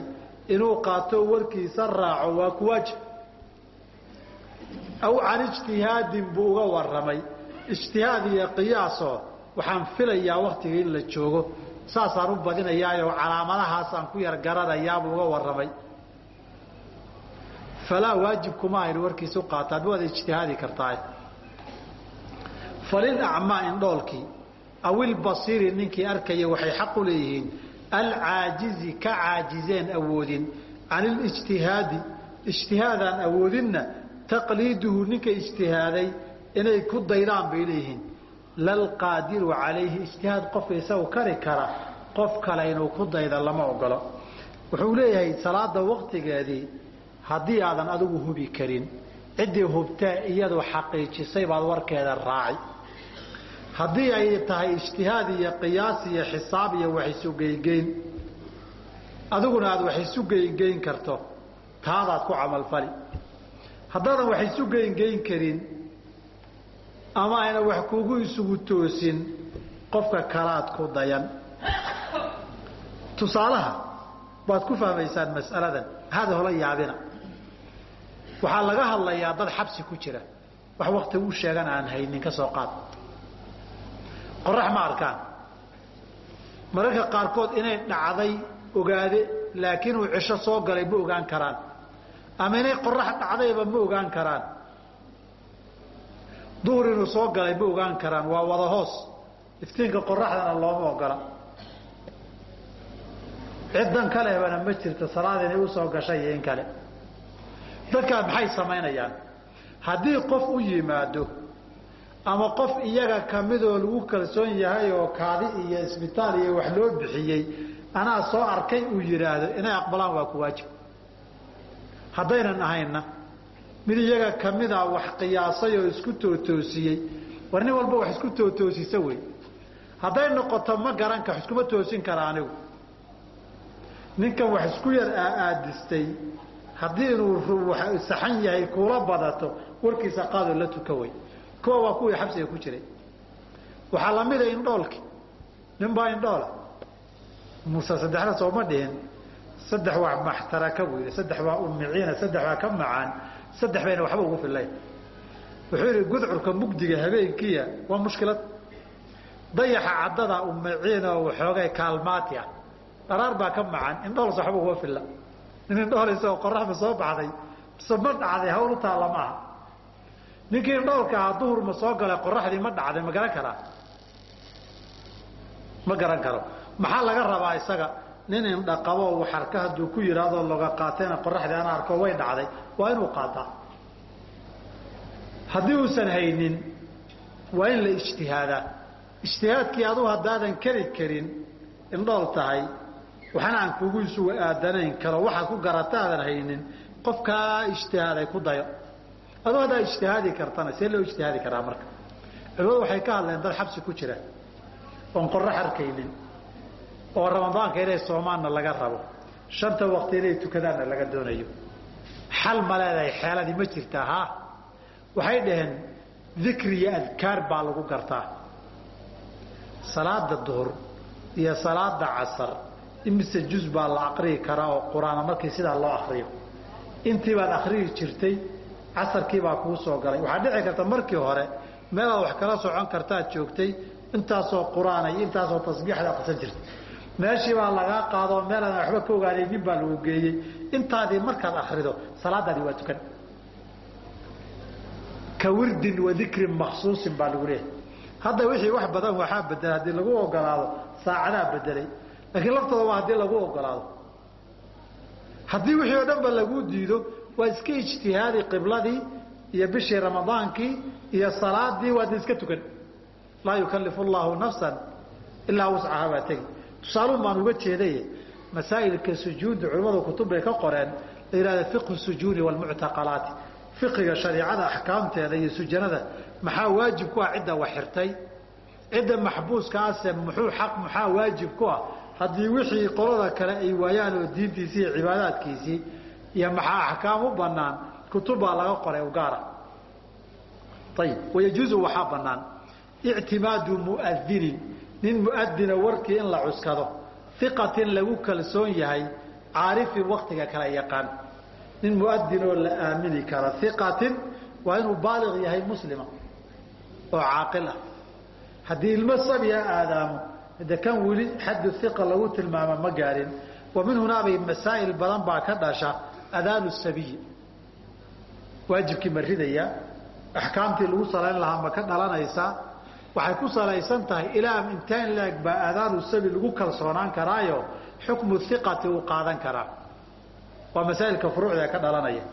inuu qaato warkiisa raaco waa ku waajib. Aw can ijtihaadin buu uga waramay ijtihaad iyo qiyaasoo waxaan filayaa waktiga in la joogo. Saasaan u badinayaayoo calaamadahaasaan ku yar garanayaabuu uga waramay falaa waajibkuma aynu warkiisa u qaataan waad ijtihaadi kartaa falil acmaa indhoolkii aw ilbasiiri ninkii arkaya waxay xaq u leeyihiin alcaajizi ka caajizeen awoodin can ilijtihaadi ijtihaadaan awoodinna taqliiduhu ninka ijtihaaday inay ku daydaan bay leeyihiin lalqaadiru calayhi ijtihaad qofka isagu kari kara qof kale inuu ku dayda lama ogolo wuxuu leeyahay salaada waktigeedii haddii aadan adigu hubi karin ciddii hubtee iyadu xaqiijisay baad warkeeda raaci haddii ay tahay ijtihaad iyo qiyaas iyo xisaab iyo wax isu geyngeyn adiguna aad wax isu geyngeyn karto taadaad ku camalfali haddaadan wax isu geyngeyn karin ama ayna wax kugu isugu toosin qofka kalaad ku dayan. Tusaalaha waad ku fahmaysaan mas'aladan hada hola yaabina waxaa laga hadlayaa dad xabsi ku jira. Wax wakti u sheegan aan haynin ka soo qaad. Qorax ma arkaan. Mararka qaarkood inay dhacday ogaade laakiin uu cisho soo galay ma ogaan karaan. Ama inay qorax dhacdayba ma ogaan karaan. Duhur inuu soo galay ma ogaan karaan. Waa wada hoos. Iftiinka qoraxdana looma ogola. Ciddan kalebana ma jirto. Salaad inay u soo gashay iyo in kale dadkaas maxay samaynayaan haddii qof u yimaado ama qof iyaga kamidoo lagu kalsoon yahay oo kaadi iyo isbitaal iyo wax loo bixiyey anaa soo arkay uu yidhaahdo inay aqbalaan waa ku waajib. Haddaynan ahaynna mid iyaga kamida wax qiyaasay oo isku tootoosiyey war nin walba wax isku tootoosisa wey. Hadday noqoto ma garanka wax iskuma toosin kara anigu. Ninkan wax isku yar aaadistay haddii inuu saxan yahay kuula badato warkiisa qaadoo la tuka wey. Kuwa waa kuwii xabsiga ku jiray. Waxaa lamida indhoolki nin baa indhoola muuse saddexda sooma dhihin. Saddex waa maxtaraka buu yidhi saddex waa umiciina saddex waa ka macaan saddex bayna waxba ugu fillayn. Wuxuu yidhi gudcurka mugdiga habeenkiya waa mushkilad. Dayaxa caddada umiciina oo waxoogay kaalmaati ah. Dharaar baa ka macan indhool saxba uga filla nin indhool isagoo qoraxda soo baxday mise ma dhacday hawl u taalla maaha ninkii indhoolka ahaa duhur ma soo galay qoraxdii ma dhacday ma garan karaa ma garan karo. Maxaa laga rabaa isaga? Nin indhaqabo waxarka hadduu ku yidhahdoo loga qaatayna qoraxdii ana arko way dhacday waa inuu qaataa. Haddii uusan haynin waa in la ijtihaadaa. Ijtihaadkii aduu haddaadan keri karin indhool tahay waxna aan kugu isugu aadanayn karo waxaad ku garata aadan haynin qofkaa ijtihaaday ku dayo. Aduu haddaa ijtihaadi kartana see loo ijtihaadi karaa marka. Culimadu waxay ka hadleen dad xabsi ku jira oon qorax arkaynin oo ramadaanka inay soomaanna laga rabo shanta waqti inay tukadaanna laga doonayo. Xal ma leedahay xeeladii ma jirtaa ha? Waxay dhaheen dikri iyo adkaar baa lagu gartaa. Salaada duhur iyo salaada casar imise juz baa la aqriyi karaa oo qur'aana markii sidaa loo akriyo intii baad akriyi jirtay casarkii baa kuu soo galay. Waxaa dhici karta markii hore meelaad wax kala socon kartaad joogtay intaasoo qur'aan iyo intaasoo tasbiixda aqrisan jirtay. Meeshii baa lagaa qaadoo meelaan waxba ka ogaanaynin baa lagu geeyey. Intaadii markaad akrido salaadaadii waa tukan. Ka wirdin wa dikrin maksuusin baa lagu leeyahay. Hadda wixii wax badan waxaa bedelay haddii lagu ogolaado saacadaa bedelay laakiin laftooda waa haddii lagu ogolaado haddii wixii oo dhan ba lagu diido waa iska ijtihaadi qibladii iyo bishii ramadaankii iyo salaadii waad iska tukan. Laa yukalifu llahu nafsan ilaa wuscaha baa tegi. Tusaaluun baan uga jeeday masaa'ilka sujuudda culimmadu kutub bay ka qoreen la yihahda fiqhu sujuudi walmuctaqalaati fiqiga shariicada axkaamteeda iyo sujanada maxaa waajib ku ah? Cidda wax xirtay. Cidda maxbuuska ase muxuu xaq maxaa waajib ku ah haddii wixii qolada kale ay waayaan oo diintiisii iyo cibaadaadkiisii iyo maxaa axkaam u banaan kutub baa laga qoray ugaara ayib wayajuuzu waxaa banaan ictimaadu muadinin nin muadina warkii in la cuskado iqatin lagu kalsoon yahay caarifin waktiga kala yaqaan. Nin muadinoo la aamini kara iqatin waa inuu baaliq yahay muslima oo caaqil ah. Haddii ilmo sabiya aadaamo de kan weli xaddu iqa lagu tilmaama ma gaarin. Wa hunaabay masaa'il badan baa ka dhasha adaanu sabiyi. Waajibkii ma ridayaa axkaamtii lagu salayn lahaa ma ka dhalanaysaa waxay ku salaysan tahay ilaa intaan laeg baa aadaanu sabi lagu kalsoonaan karaayo xukmu iqati uu qaadan karaa. Waa masaa'ilka furuucda ka dhalanaya.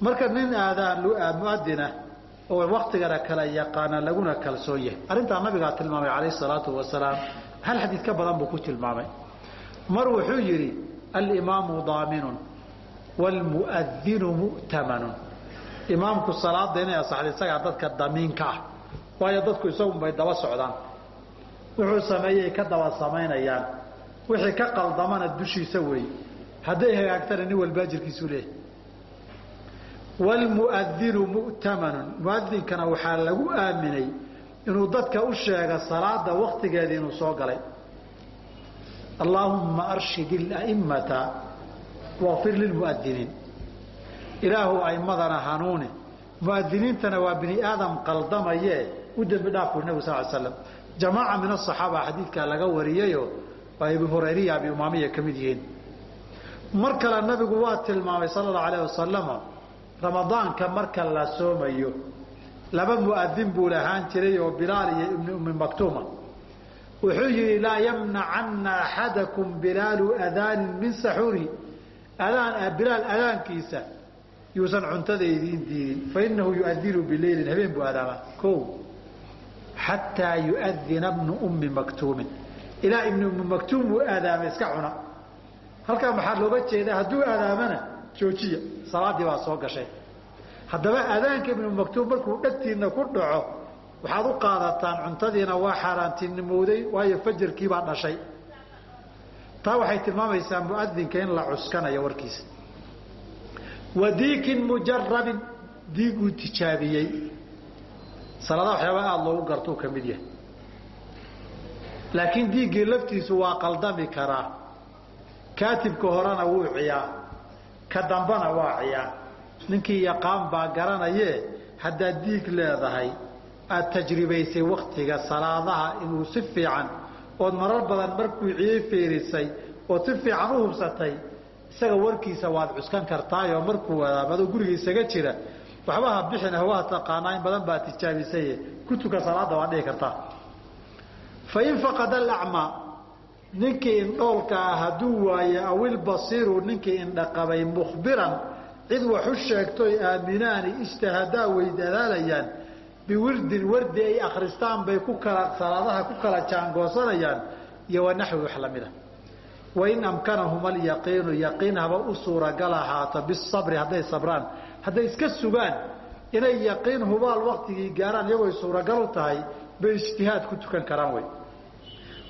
Marka nin aadaan muadina oo waktigana kala yaqaana laguna kalsoon yahay arrintaa nabigaa tilmaamay calayh salaatu wasalaam hal xadiid ka badan buu ku tilmaamay. Mar wuxuu yidhi alimaamu daaminun wlmuadinu mu'tamanun. Imaamku salaada inay asaxda isagaa dadka damiinka ah waayo dadku isagunbay daba socdaan. Wuxuu sameeyey ka daba samaynayaan wixii ka qaldamana dushiisa weeye hadday hagaagtana nin walba ajirkiisu leeyahy wlmuadinu mu'tamanun. Muadinkana waxaa lagu aaminay inuu dadka u sheega salaada waktigeedii inuu soo galay. Allaahumma arshid ila'immata waqfir lilmuadiniin ilaahu aimadana hanuuni. Muadiniintana waa bini aadam qaldamaye u dembi dhaaf buri nabig sal slam jamaaca min asaxaaba xadiidkaa laga wariyayo ay abu hurayriya abi umaamiya ka mid yihiin. Mar kale nabigu waa tilmaamay sala allahu alayh wasalama ramadaanka marka la soomayo laba muadin buu lahaan jiray oo bilaal iyo ibni ummi maktuuma wuxuu yihi laa yamnacanna axadakum bilaalu adaanin min saxuuri. Adaan bilaal adaankiisa yuusan cuntada idiin diidin fainahu yuadinu bileylin habeen buu adaamaa o xataa yuadina bnu ummi maktuumin. Ilaa ibni ummi maktuum uu aadaama iska cuna. Halkaa maxaa looga jeedaa? Hadduu aadaamana joojiya. Salaadii baa soo gashay haddaba aadaanka ibnu maktuum markuu dhegtiina ku dhaco waxaad u qaadataan cuntadiina waa xaaraantinimowday waayo fajarkiibaa dhashay. Taa waxay tilmaamaysaa muadinka in la cuskanayo warkiisa wadiikin mujarabin diig uu tijaabiyey. Salaada waxyaaba aada loogu gartuu ka mid yahay. Laakiin diiggii laftiisu waa qaldami karaa. Kaatibka horena wuu ciyaa. Ka dambana waa ciyaa ninkii yaqaan baa garanaye haddaad diig leedahay aad tajribaysay waktiga salaadaha inuu si fiican ood marar badan markuu ciyey feerisay ood si fiican u hubsatay isaga warkiisa waad cuskan kartaayoo markuu wadaabado guriga isaga jira waxba bixin hawaa taqaanaa in badan baa tijaabisaye ku tuka salaada waad dhihi kartaa. Fain faqada alacmaa ninkii indhoolka ah hadduu waayo awilbasiiru ninkii indhaqabay mukhbiran cid wax u sheegtoy aaminaani ijtihadaa way dadaalayaan. Biwirdin wardi ay akristaan bay ku kala salaadaha ku kala jaangoosanayaan iyo wanaxwi wax lamida wain amkanahum alyaqiinu yaqiin haba u suuragal ahaato bisabri hadday sabraan. Hadday iska sugaan inay yaqiin hubaal waktigii gaaraan iyagooy suuragal u tahay bay ijtihaad ku tukan karaan wey.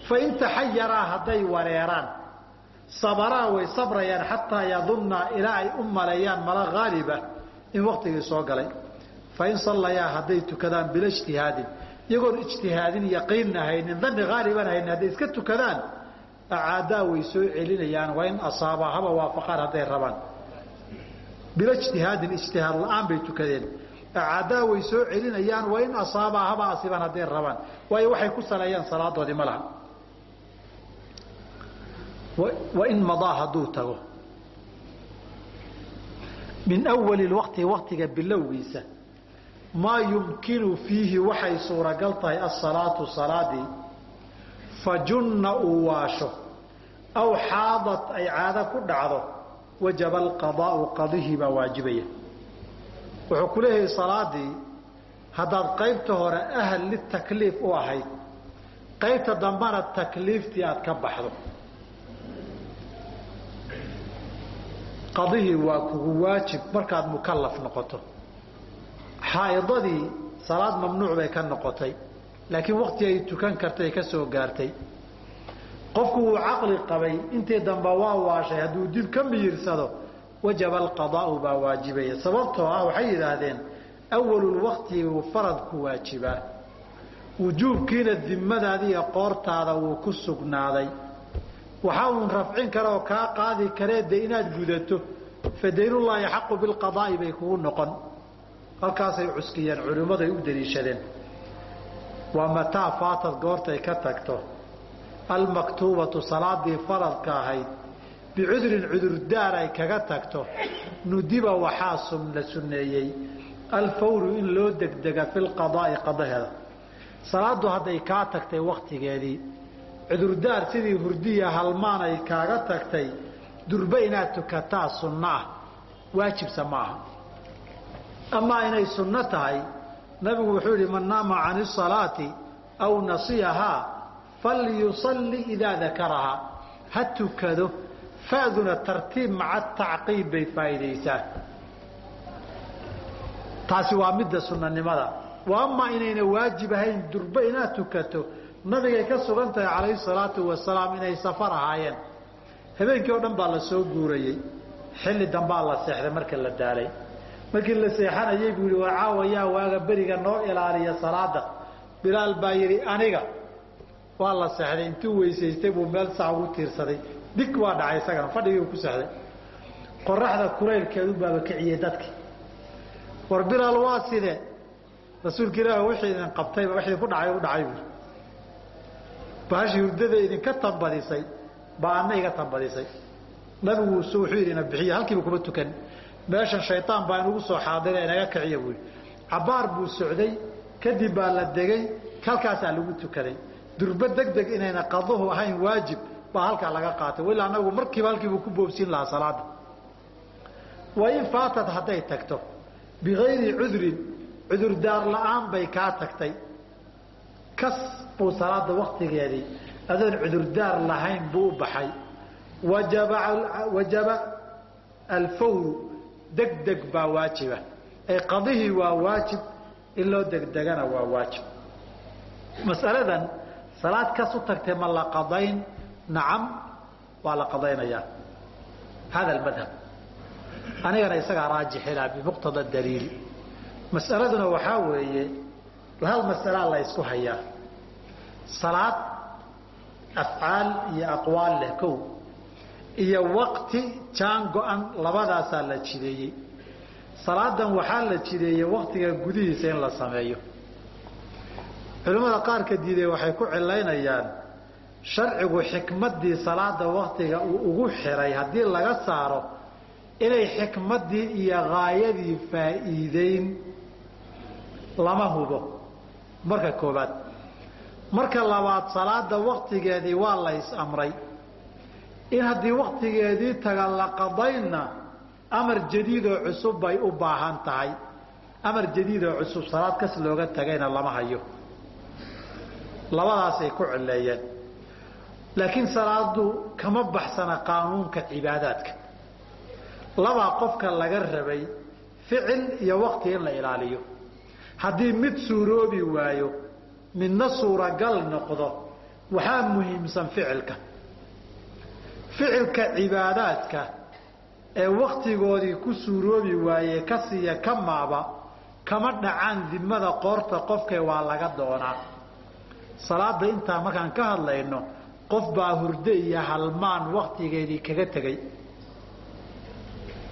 Fain taxayaraa hadday wareeraan sabaraa way sabrayaan xataa yadunnaa ilaa ay u maleeyaan mala haaliba in waktigii soo galay. Fain sallayaa hadday tukadaan bila ijtihaadin iyagoon ijtihaadin yaqiinna haynin dani haaliban haynin hadday iska tukadaan acaadaa way soo celinayaan waa in asaabaa haba waafaqaan hadday rabaan. Bila ijtihaadin ijtihaad la'aan bay tukadeen. Acaadaa way soo celinayaan waa in asaabaa haba asibaan hadday rabaan. Waayo waxay ku saleeyaan salaadoodii ma laha wain madaa hadduu tago. Min awali waqti waktiga bilowgiisa maa yumkinu fiihi waxay suuragal tahay asalaatu salaadii fajunna uu waasho aw xaadat ay caado ku dhacdo wajaba alqadaau qadihii baa waajibaya. Wuxuu ku leeyahay salaadii haddaad qaybta hore ahal litakliif u ahayd qaybta dambana takliiftii aad ka baxdo qadihii waa kugu waajib markaad mukalaf noqoto. Xaaidadii salaad mamnuuc bay ka noqotay laakiin wakti ay tukan kartay ka soo gaartay. Qofku wuu caqli qabay intii dambe waa waashay hadduu dib ka miyirsado wajaba alqadaau baa waajibaya. Sababtoo ah waxay yidhaahdeen awalulwakti wuu faradku waajibaa. Wujuubkiina dimadaadiiyo qoortaada wuu ku sugnaaday waxaa uun rafcin kara oo kaa qaadi karee de inaad gudato fadaynullaahi xaqu bilqadaa'i bay kugu noqon. Halkaasay cuskiyeen culimmaday u daliishadeen waa mataa faatad goortay ka tagto. Almaktuubatu salaadii faradka ahayd bicudurin cudurdaar ay kaga tagto. Nudiba waxaa la sunneeyey alfawru in loo degdega filqadaa'i qadaheeda. Salaaddu hadday kaa tagtay wakhtigeedii cudurdaar sidii hurdiya halmaan ay kaaga tagtay durbe inaad tukataa sunno ah. Waajibsa ma aha. Amaa inay sunno tahay nabigu wuxuu yidhi man naama cani salaati aw nasiyahaa falyusalli idaa dakarahaa ha tukado faduna tartiib maca tacqiib bay faa'iidaysaa. Taasi waa midda sunanimada wa inayna waajib ahayn durbe inaad tukato nabigay ka sugan tahay calayhi salaatu wasalaam inay safar ahaayeen. Habeenkii oo dhan baa la guurayey. Xilli dambaa la seexday marka la daalay. Markii la seexanayay buu yihi war caawayaa waaga beriga noo ilaaliya salaada. Bilaal baa yidhi aniga waa la seexday intuu weysaystay buu meel sac ugu tiirsaday. Dig waa dhacay isagana fadhigii ku seexday. Qoraxda kulaylkeedu baaba kiciyey dadkii war bilaal waa side rasuulka ilaah wixii idin qabtayba wixii ku dhacay u dhacay buui bahashii hurdada idinka tambadisay baa ana iga tambadisay nabigu wuxuu yidhi ina bixiya halkiiba kuma tukan. Meeshan shaytaan baa inugu soo xaadira inaga kiciya buui cabaar buu socday kadib baa la degay halkaasaa lagu tukaday. Durba deg deg inayna qaduhu ahayn waajib baa halkaa laga qaatay. Ilaa anagu markiiba halkiibuu ku boobsiin lahaa salaada. Wain faatad hadday tagto bigayri cudrin cudurdaar la'aan bay kaa tagtay kas buu salaada waktigeedii adoon cudurdaar lahayn buu baxay. Wajaba alfawru degdeg baa waajiba. Ay qadihii waa waajib in loo degdegana waa waajib. Masaladan salaad kas u tagtay ma la qadayn? Nacam waa la qadaynayaa. Hada madhab. Anigana isagaa raajixina bimuqtada daliili. Masaladuna waxaa weeye hal masalaa la ysku hayaa salaad afcaal iyo aqwaal leh kow iyo waqti jaan go-an labadaasaa la jideeyey. Salaadan waxaa la jideeyey waktiga gudihiisa in la sameeyo. Culimmada qaarka diiday waxay ku cilaynayaan sharcigu xikmaddii salaada waktiga uu ugu xiray haddii laga saaro inay xikmaddii iyo gaayadii faa'iideyn lama hubo. Marka koobaad marka labaad salaada waktigeedii waa la is-amray. In haddii waktigeedii taga la qadaynna amar jadiidoo cusub bay u baahan tahay. Amar jadiidoo cusub salaad kas looga tagayna lama hayo. Labadaasay ku cileeyeen laakiin salaadu kama baxsana qaanuunka cibaadaadka. Labaa qofka laga rabay ficil iyo wakti in la ilaaliyo. Haddii mid suuroobi waayo midna suuragal noqdo waxaa muhiimsan ficilka. Ficilka cibaadaadka ee waktigoodii ku suuroobi waaye ka siiya ka maaba kama dhacaan dimada qoorta qofkee waa laga doonaa. Salaada intaa markaan ka hadlayno qof baa hurdo iyo halmaan waktigeedii kaga tegay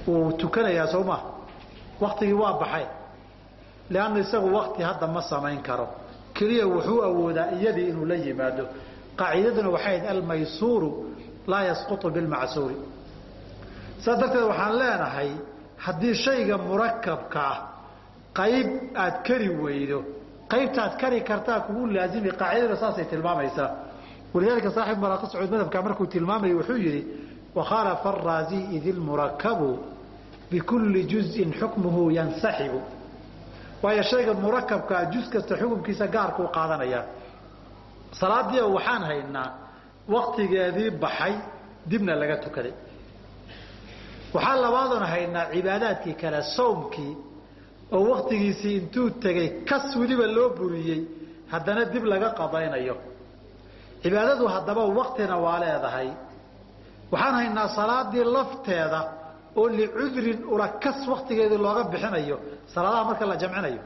wuu tukanayaa soo maa waktigii waa baxay. Leanna isagu wakti hadda ma samayn karo keliya wuxuu awoodaa iyadii inuu la yimaado. Qaacidaduna waxay ahayd almaysuuru laa yasqutu bilmacsuuri. Saas darteed waxaan leenahay haddii shayga murakabka ah qayb aad kari weydo qaybtaad kari kartaa kugu laazimi qaacidada saasay tilmaamaysaa. Walidaalika saaxib maraaqi sacuud madhabka markuu tilmaamaya wuxuu yidhi wakhaalafa araazi id ilmurakabu bikulli juzin xukmuhu yansaxibu waayo shayga murakabkaa juz kasta xukunkiisa gaarkuu qaadanayaa salaadii waxaan haynaa waktigeedii baxay dibna laga tukaday. Waxaa labaadan haynaa cibaadaadkii kale sawmkii oo waktigiisii intuu tegay kas weliba loo buriyey haddana dib laga qadaynayo cibaadadu haddaba waktina waa leedahay. Waxaan haynaa salaadii lafteeda oo licudrin ulakas waktigeedii looga bixinayo salaadaha marka la jamcinayo.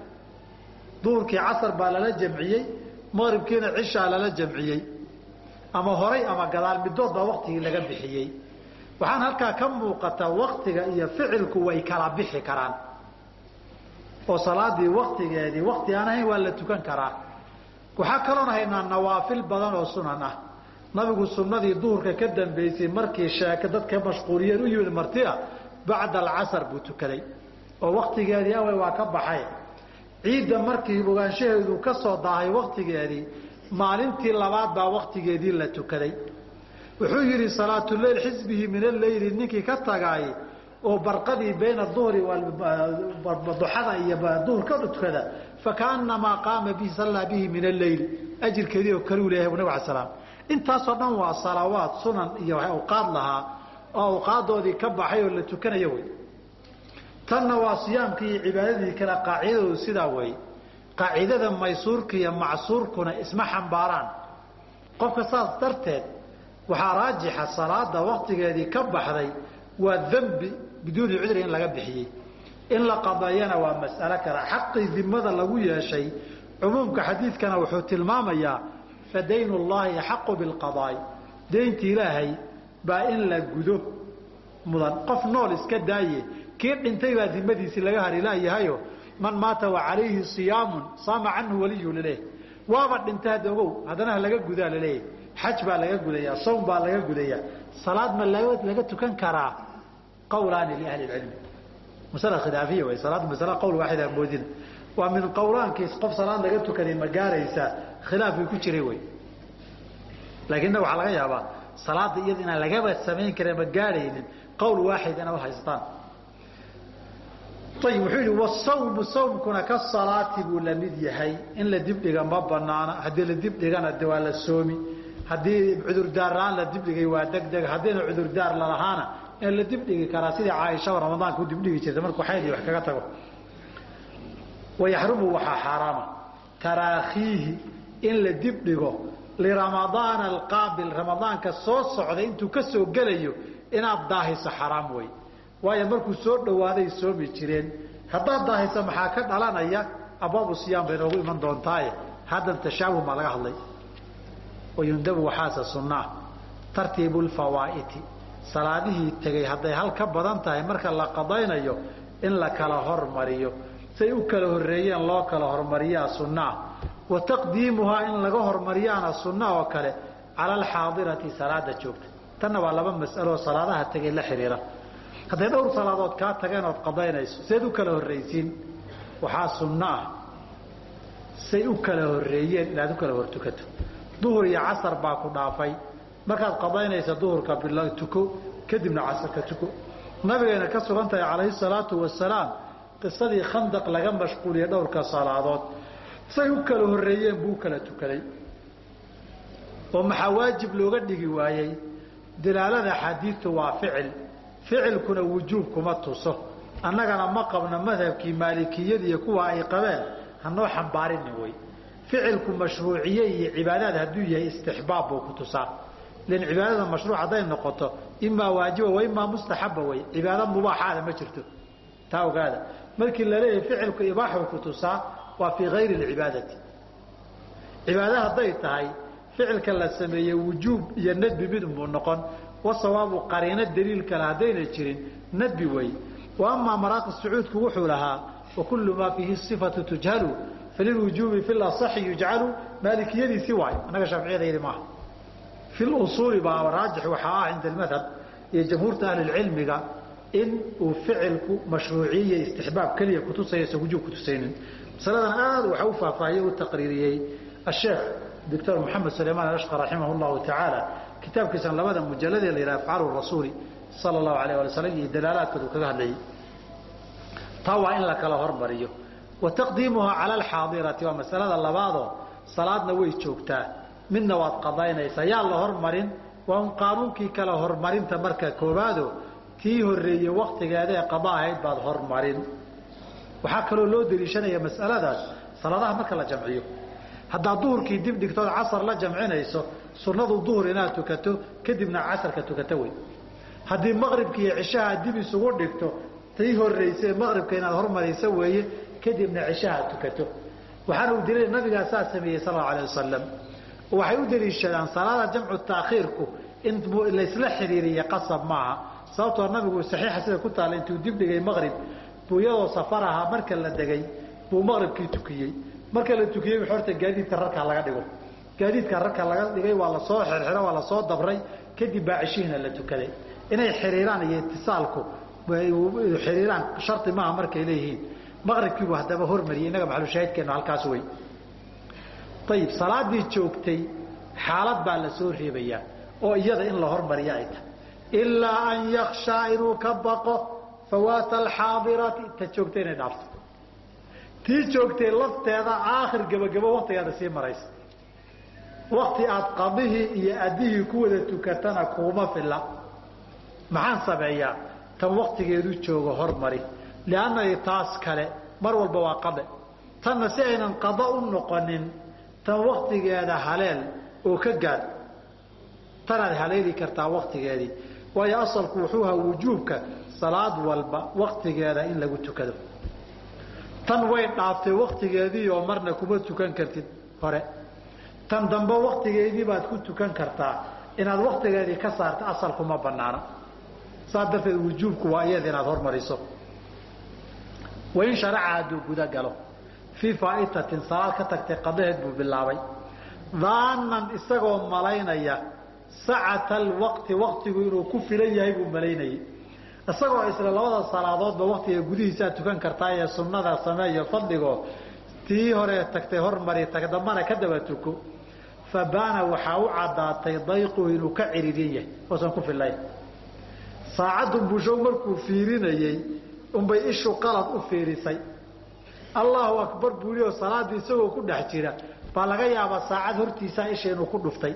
Duhurkii casar baa lala jamciyey maqribkiina cishaa lala jamciyey. Ama horay ama gadaal midood baa waktigii laga bixiyey. Waxaan halkaa ka muuqata waktiga iyo ficilku way kala bixi karaan. Oo salaadii waktigeedii wakti aan ahayn waa la tukan karaa. Waxaa kaloon haynaa nawaafil badan oo sunan ah. Nabigu sunnadii duhurka ka dambaysay markii sheeke dadka mashquuliyeen u yimid martia bacda alcasar buu tukaday oo waktigeedii awey waa ka baxay. Ciidda markii ogaanshaheedu ka soo daahay waktigeedii maalintii labaad baa waktigeedii la tukaday wuxuu yidhi salaatuleyl xisbihi min alleyli ninkii ka tagaay oo barqadii bayna duhri duxada iyo duhur ka tukada fakaanamaa qaama bihi sallaa bihi min alleyl. Ajirkeedii oo kale u leeyahay nabig ala slam intaasoo dhan waa salawaad sunan iyo awqaad lahaa oo awqaadoodii ka baxay oo la tukanayo wey. Tanna waa siyaamkii iyo cibaadadii kale qaacidadoodu sidaa wey. Qaacidada maysuurka iyo macsuurkuna isma xambaaraan. Qofka saas darteed waxaa raajixa salaada waktigeedii ka baxday waa dembi biduuni cudri in laga bixiyey. In la qadayana waa mas'alo kale. Xaqii dimada lagu yeeshay cumuumka xadiidkana wuxuu tilmaamayaa fadayn llahi axaqu bilqadaai daynti ilaahay baa in la gudo mudan. Qof nool iska daaye kii dhintay baa dimadiisii laga harilaayahayo man maata wa calayhi siyaamun saama canhu waliyu laleeyahy waaba dhintay hadda ogow haddana laga gudaa laleeyahy xaj baa laga gudayaa sawm baa laga gudayaa. Salaad ma laga tukan karaa qawlaani liahli lcilmi masala khilaafiya wey salaad masale qowl waaxida moodina waa min qawlaankiis qof salaad laga tukaday ma gaaraysaa khilaafkii ku jiray wey laakiin innaga waxaa laga yaabaa salaada iyada inaan lagaba samayn karin ma gaadhaynin qowl waaxid ina haystaan. Ayib wuxuu yidhi wasawmu sawmkuna ka salaati buu la mid yahay. In la dibdhiga ma banaana haddii la dibdhigana de waa la soomi. Haddii cudurdaar la'aan la dibdhigay waa degdeg haddiina cudurdaar lalahaana in la dibdhigi karaa sidii caaishaba ramadaanka u dibdhigi jirtay markuu xayd wax kaga tago. Wayaxrumu waxaa xaaraama. Taraakhiihi in la dibdhigo liramadaana alqaabil ramadaanka soo socday intuu ka soo gelayo inaad daahiso xaraam wey waayo markuu soo dhawaaday soomi jireen haddaad daahisa maxaa ka dhalanaya abwaabu siyaam bay noogu iman doontaaye haddan tashaabih baa laga hadlay wayundabu waxaase sunnaa tartiibu lfawaa'iti salaadihii tegey hadday hal ka badan tahay marka la qadaynayo in la kala hormariyo say u kala horreeyeen loo kala hormariyaa sunnaa wa taqdiimuhaa in laga hormariyaana sunna oo kale cala alxaadirati salaada joogta. Tanna waa laba mas'aloo salaadaha tegay la xidhiira hadday dhowr salaadood kaa tageen ood qadaynayso seed u kala horraysiin waxaa sunno ah. Say u kala horreeyeen inaad u kala hortukato. Duhur iyo casar baa ku dhaafay. Markaad qadaynaysa duhurka bila tuko kadibna casarka tuko. Nabigeena ka sugan tahay calayhi salaatu wasalaam qisadii khandaq laga mashquuliyey dhowrka salaadood say u kala horreeyeen buu kala tukaday. oo maxaa waajib looga dhigi waayey? Dilaalada xadiidtu waa ficil. Ficilkuna wujuub kuma tuso. Annagana ma qabno madhabkii maalikiyadiiyo kuwa ay qabeen hanoo xambaarinin wey ficilku mashruuciye iyo cibaadaad hadduu yahay istixbaab buu ku tusaa. Lan cibaadada mashruuc hadday noqoto imaa waajiba wa imaa mustaxaba wey cibaado mubaaxaada ma jirto. Taa ogaada. Markii la leeyahay ficilku ibaaxuu ku tusaa waa fii hayri lcibaadati cibaado hadday tahay ficilka la sameeyey wujuub iyo nadbi mid unbuu noqon wasawaabu qariino daliil kale haddayna jirin nadbi wey. Wa amaa maraaqi sacuudku wuxuu lahaa wa kullu maa fiihi sifatu tujhalu falilwujuubi fi lasaxi yujcalu maalikiyadiisii waay. Annaga shaaficiyada yidhi maaha. Fi lusuuli baa raajix waxaa ah cinda almadhab iyo jamhuurta ahlilcilmiga in uu ficilku mashruuciye istixbaab keliya kutusaya sa wujuub kutusaynin masaladan aad waxa u faahfaahiyey u taqriiriyey. Asheekh doctor moxamed sulaymaan alashqar raximah llahu tacaala kitaabkiisan labada mujalladee la yidhaha afcaalu rasuuli sala allahu alayh wala slam iyo dalaalaadkoodu kaga hadlayay taa waa in la kala hormariyo. Wa taqdiimuhaa cala alxaadirati waa masalada labaadoo salaadna way joogtaa. Midna waad qadaynaysaa yaa la hormarin waa un qaanuunkii kala hormarinta marka koobaado tii horreeye waktigeeda ee qada ahayd baad hormarin waxaa kaloo loo daliishanaya masaladaas salaadaha marka la jamciyo. Haddaad duhurkii dib dhigtood casar la jamcinayso sunnadu duhur inaad tukato kadibna casarka tukato wey. Haddii maqribki iyo cishaha dib isugu dhigto tii horrayse maqribka inaad hormarayso weeye kadibna cishaha tukato. Waxaana uu dilay nabigaa saa sameeyey sal allau alah wasalam waxay u daliishadaan salaada jamcu taakhiirku in laysla xiriiriya qasab maaha. Sababtoo nabigu saxiixa sida ku taalla intuu dib dhigay maqrib buu iyadoo safar ahaa marka la degay buu maqribkii tukiyey. Marka la tukiyey wuxuu horta gaadiidka rarka laga dhigo. Gaadiidka rarka laga dhigay waa la soo xirxiro waa la soo dabray. Kadib baa cishihiina la tukaday. Inay xiriiraan iyo itisaalku xiriiraan shardi maaha markay leeyihiin. Maqribkiibuu haddaba hormariyey innaga maxalushaahidkeennu halkaas wey ayib salaadii joogtay xaalad baa la soo reebayaa oo iyada in la hormariya ay tahay. Ilaa an yakshaa inuu ka baqo fawaata alxaadirati ta joogtay inay dhaafto tii joogtay lafteeda aakhir gebagabo waktigeeda sii maraysa wakti aad qadihii iyo adihii ku wada tukatana kuuma filla maxaan sameeyaa tan waktigeedu joogo hormari liannai taas kale mar walba waa qade tanna si aynan qado u noqonin tan waktigeeda haleel oo ka gaad tanaad haleeli kartaa waktigeedii waayo asalku wuxuu ahaa wujuubka salaad walba waktigeeda in lagu tukado. Tan way dhaaftay waktigeedii oo marna kuma tukan kartid hore. Tan dambe waktigeedii baad ku tukan kartaa inaad waktigeedii ka saarta asalkuma banaana saas darteed wujuubku waa iyada inaad hormariso. Wain sharaca hadduu guda galo. Fii faaitatin salaad ka tagtay qadaheed buu bilaabay. Daanan isagoo malaynaya sacata alwaqti waktigu inuu ku filan yahay buu malaynayay isagoo isla labada salaadoodba waktiga gudihiisaa tukan kartaa ee sunnada sameeyo fadligoo tii hore tagtay hormari tagdambana ka daba tuko. Fa baana waxaa u caddaatay dayquhu inuu ka ciriirin yahay oosan ku fillayn. Saacaddu bushow markuu fiirinayey unbay ishu qalad u fiirisay. Allahu akbar buuli oo salaaddii isagoo ku dhex jira baa laga yaabaa saacad hortiisaa isha inuu ku dhuftay.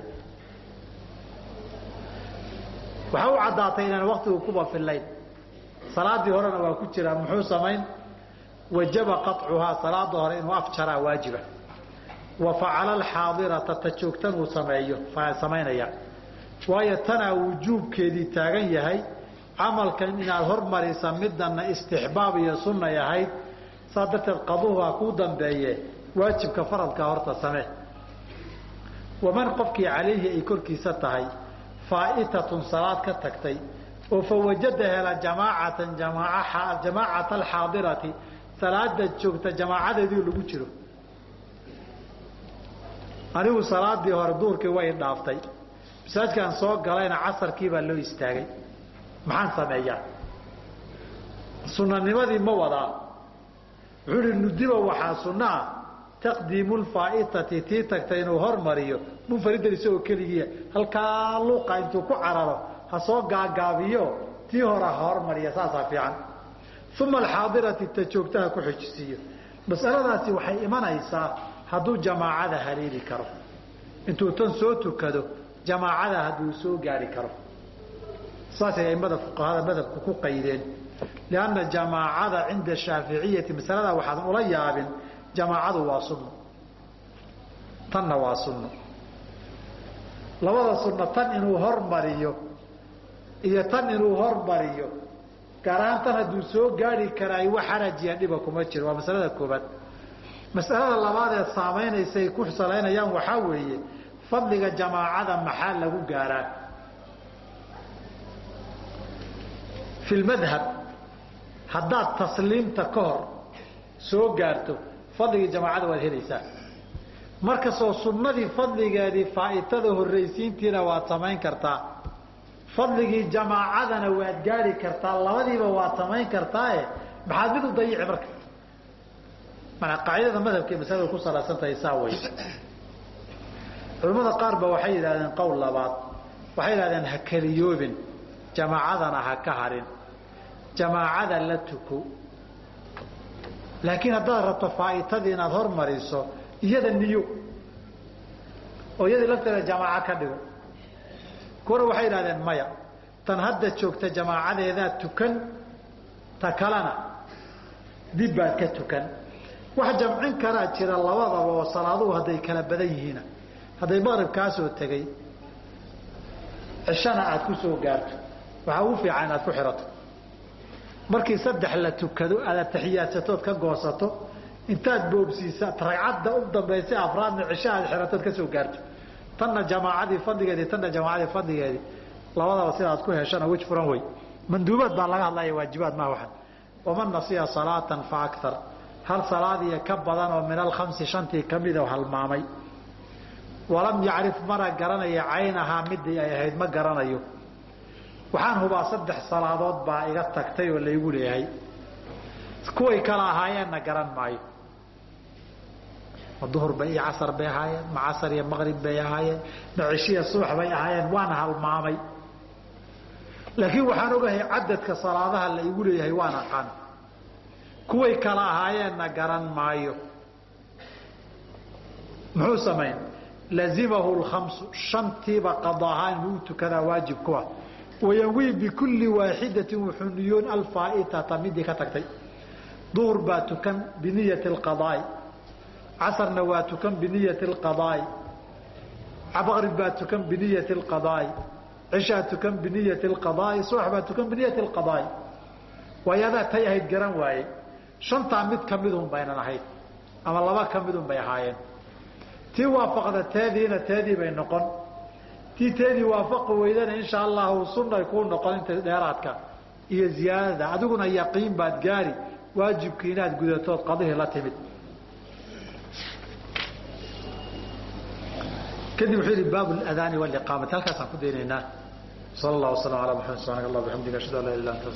Waxaa u caddaatay inaan waktigu kuba fillayn salaadii horena waa ku jiraa muxuu samayn? Wajaba qaطcuhaa salaada hore inuu afjaraa waajiba. Wa facala alxaadirata ta joogtan uu sameeyo samaynaya. Waayo tanaa wujuubkeedii taagan yahay camalkan inaad hormarisa midana istixbaab iyo sunnay ahayd saas darteed qaduha kuu dambeeye waajibka faradka horta samee. Waman qofkii calayhi ay korkiisa tahay faa'itatun salaad ka tagtay oo fawajada hela jamaacatan jamaacata alxaadirati salaada joogta jamaacadeedii lagu jiro. Anigu salaadii hore duurkii way dhaaftay. Masaajkaan soo galayna casarkii baa loo istaagay. Maxaan sameeyaa? Sunanimadii ma wadaa wuxuu ihi nudiba waxaa sunno ah taqdiimu lfaa'itati tii tagtay inuu hormariyo. Munfaridan isagoo keligiia halkaa luuqa intuu ku cararo ha soo gaagaabiyo tii hore ha hormariya saasaa fiican. Uma alxaadirati ta joogtaha ku xojisiiyo masaladaasi waxay imanaysaa hadduu jamaacada haleeli karo. Intuu tan soo tukado jamaacada hadduu soo gaari karo. Saasay aimada fuqahada madhabku ku qaydeen. Lianna jamaacada cinda shaaficiyati masaladaa waxaadan ula yaabin jamaacadu waa sunno. Tanna waa sunno. Labada sunno tan inuu hormariyo iyo tan inuu hormariyo gaaraan tan hadduu soo gaari karaayo wax xarajiya dhiba kuma jiro. Waa masalada koobaad. Masalada labaad ee saamaynaysaay ku salaynayaan waxaa weeye fadliga jamaacada maxaa lagu gaaraa? Fi lmadhab haddaad tasliimta ka hor soo gaarto fadligii jamaacada waad helaysaa. Markastoo sunnadii fadligeedii faa'itada horraysiintiina waad samayn kartaa fadligii jamaacadana waad gaari kartaa labadiiba waad samayn kartaae maxaad mid u dayici marka. Manaa qaacidada madhabkay masalada ku salaysan tahay saa way culimmada qaar ba waxay yidhahdeen qowl labaad. Waxay yidhahdeen ha keliyoobin jamaacadana ha ka harin. Jamaacada la tuko laakiin haddaad rabto faaitadii inaad hormariso iyada niyo. Oo iyadii lafteeda jamaaco ka dhigo kuwana waxay yidhahdeen maya tan hadda joogta jamaacadeedaa tukan ta kalena dib baad ka tukan. Wax jamcin karaa jira labadaba oo salaaduhu hadday kala badan yihiina. Hadday maqrib kaa soo tegey cishana aad ku soo gaarto. Waxaa ugu fiican inaad ku xirato. Markii saddex la tukado aad ataxiyaadsatood ka goosato intaad boobsiisa ragcadda u dambaysa afraadna cisho aad xiratood ka soo gaarto tanna jamaacadii fadligeedii tanna jamaacadii fadligeedii labadaba sidaad ku heshana wej furan wey manduubaad baa laga hadlaya waajibaad maa waxan. Waman nasiya salaatan fa akar hal salaadiya ka badan oo min alkhamsi shantii ka mid oo halmaamay walam yacrif mana garanaya caynahaa midii ay ahayd ma garanayo. Waxaan hubaa saddex salaadood baa iga tagtay oo laygu leeyahay. Kuway kala ahaayeenna garan maayo ma duhur bay iyo casar bay ahaayeen ma casar iyo maqrib bay ahaayeen ma cishiya subax bay ahaayeen waana halmaamay laakiin waxaan ogahay cadadka salaadaha la igu leeyahay waan aqaan. Kuway kala ahaayeenna garan maayo. Muxuu samayn? Lazimahu lkamsu shantiiba qada ahaan inuu tukadaa waajib ku ah. Bikulli waaxidatin wuxuu niyoon alfaaitata midii ka tagtay. Duhur baa tukan biniyati alqadaai casarna waa tukan biniyati alqadaai maqrib baa tukan biniyati alqadaai cishaa tukan biniyati alqadaai subax baa tukan biniyati alqadaai waayo adaa tay ahayd garan waaye. Shantaa mid ka midun baynan ahayd ama laba ka midun bay ahaayeen. Tii waafaqda teediina teedii bay noqon. Tii teedii waafaqi weydana insha allahu sunay kuu noqon inta dheeraadka iyo ziyaadada. Adiguna yaqiin baad gaari waajibkii inaad gudatood qadihii la timid kadib wuxuu yihi baab adaani waliqaamati. Halkaasaan ku daynaynaa. Sal allah waslam ala maxamed subxanak allah bxamdiga ashhadu an la illa anta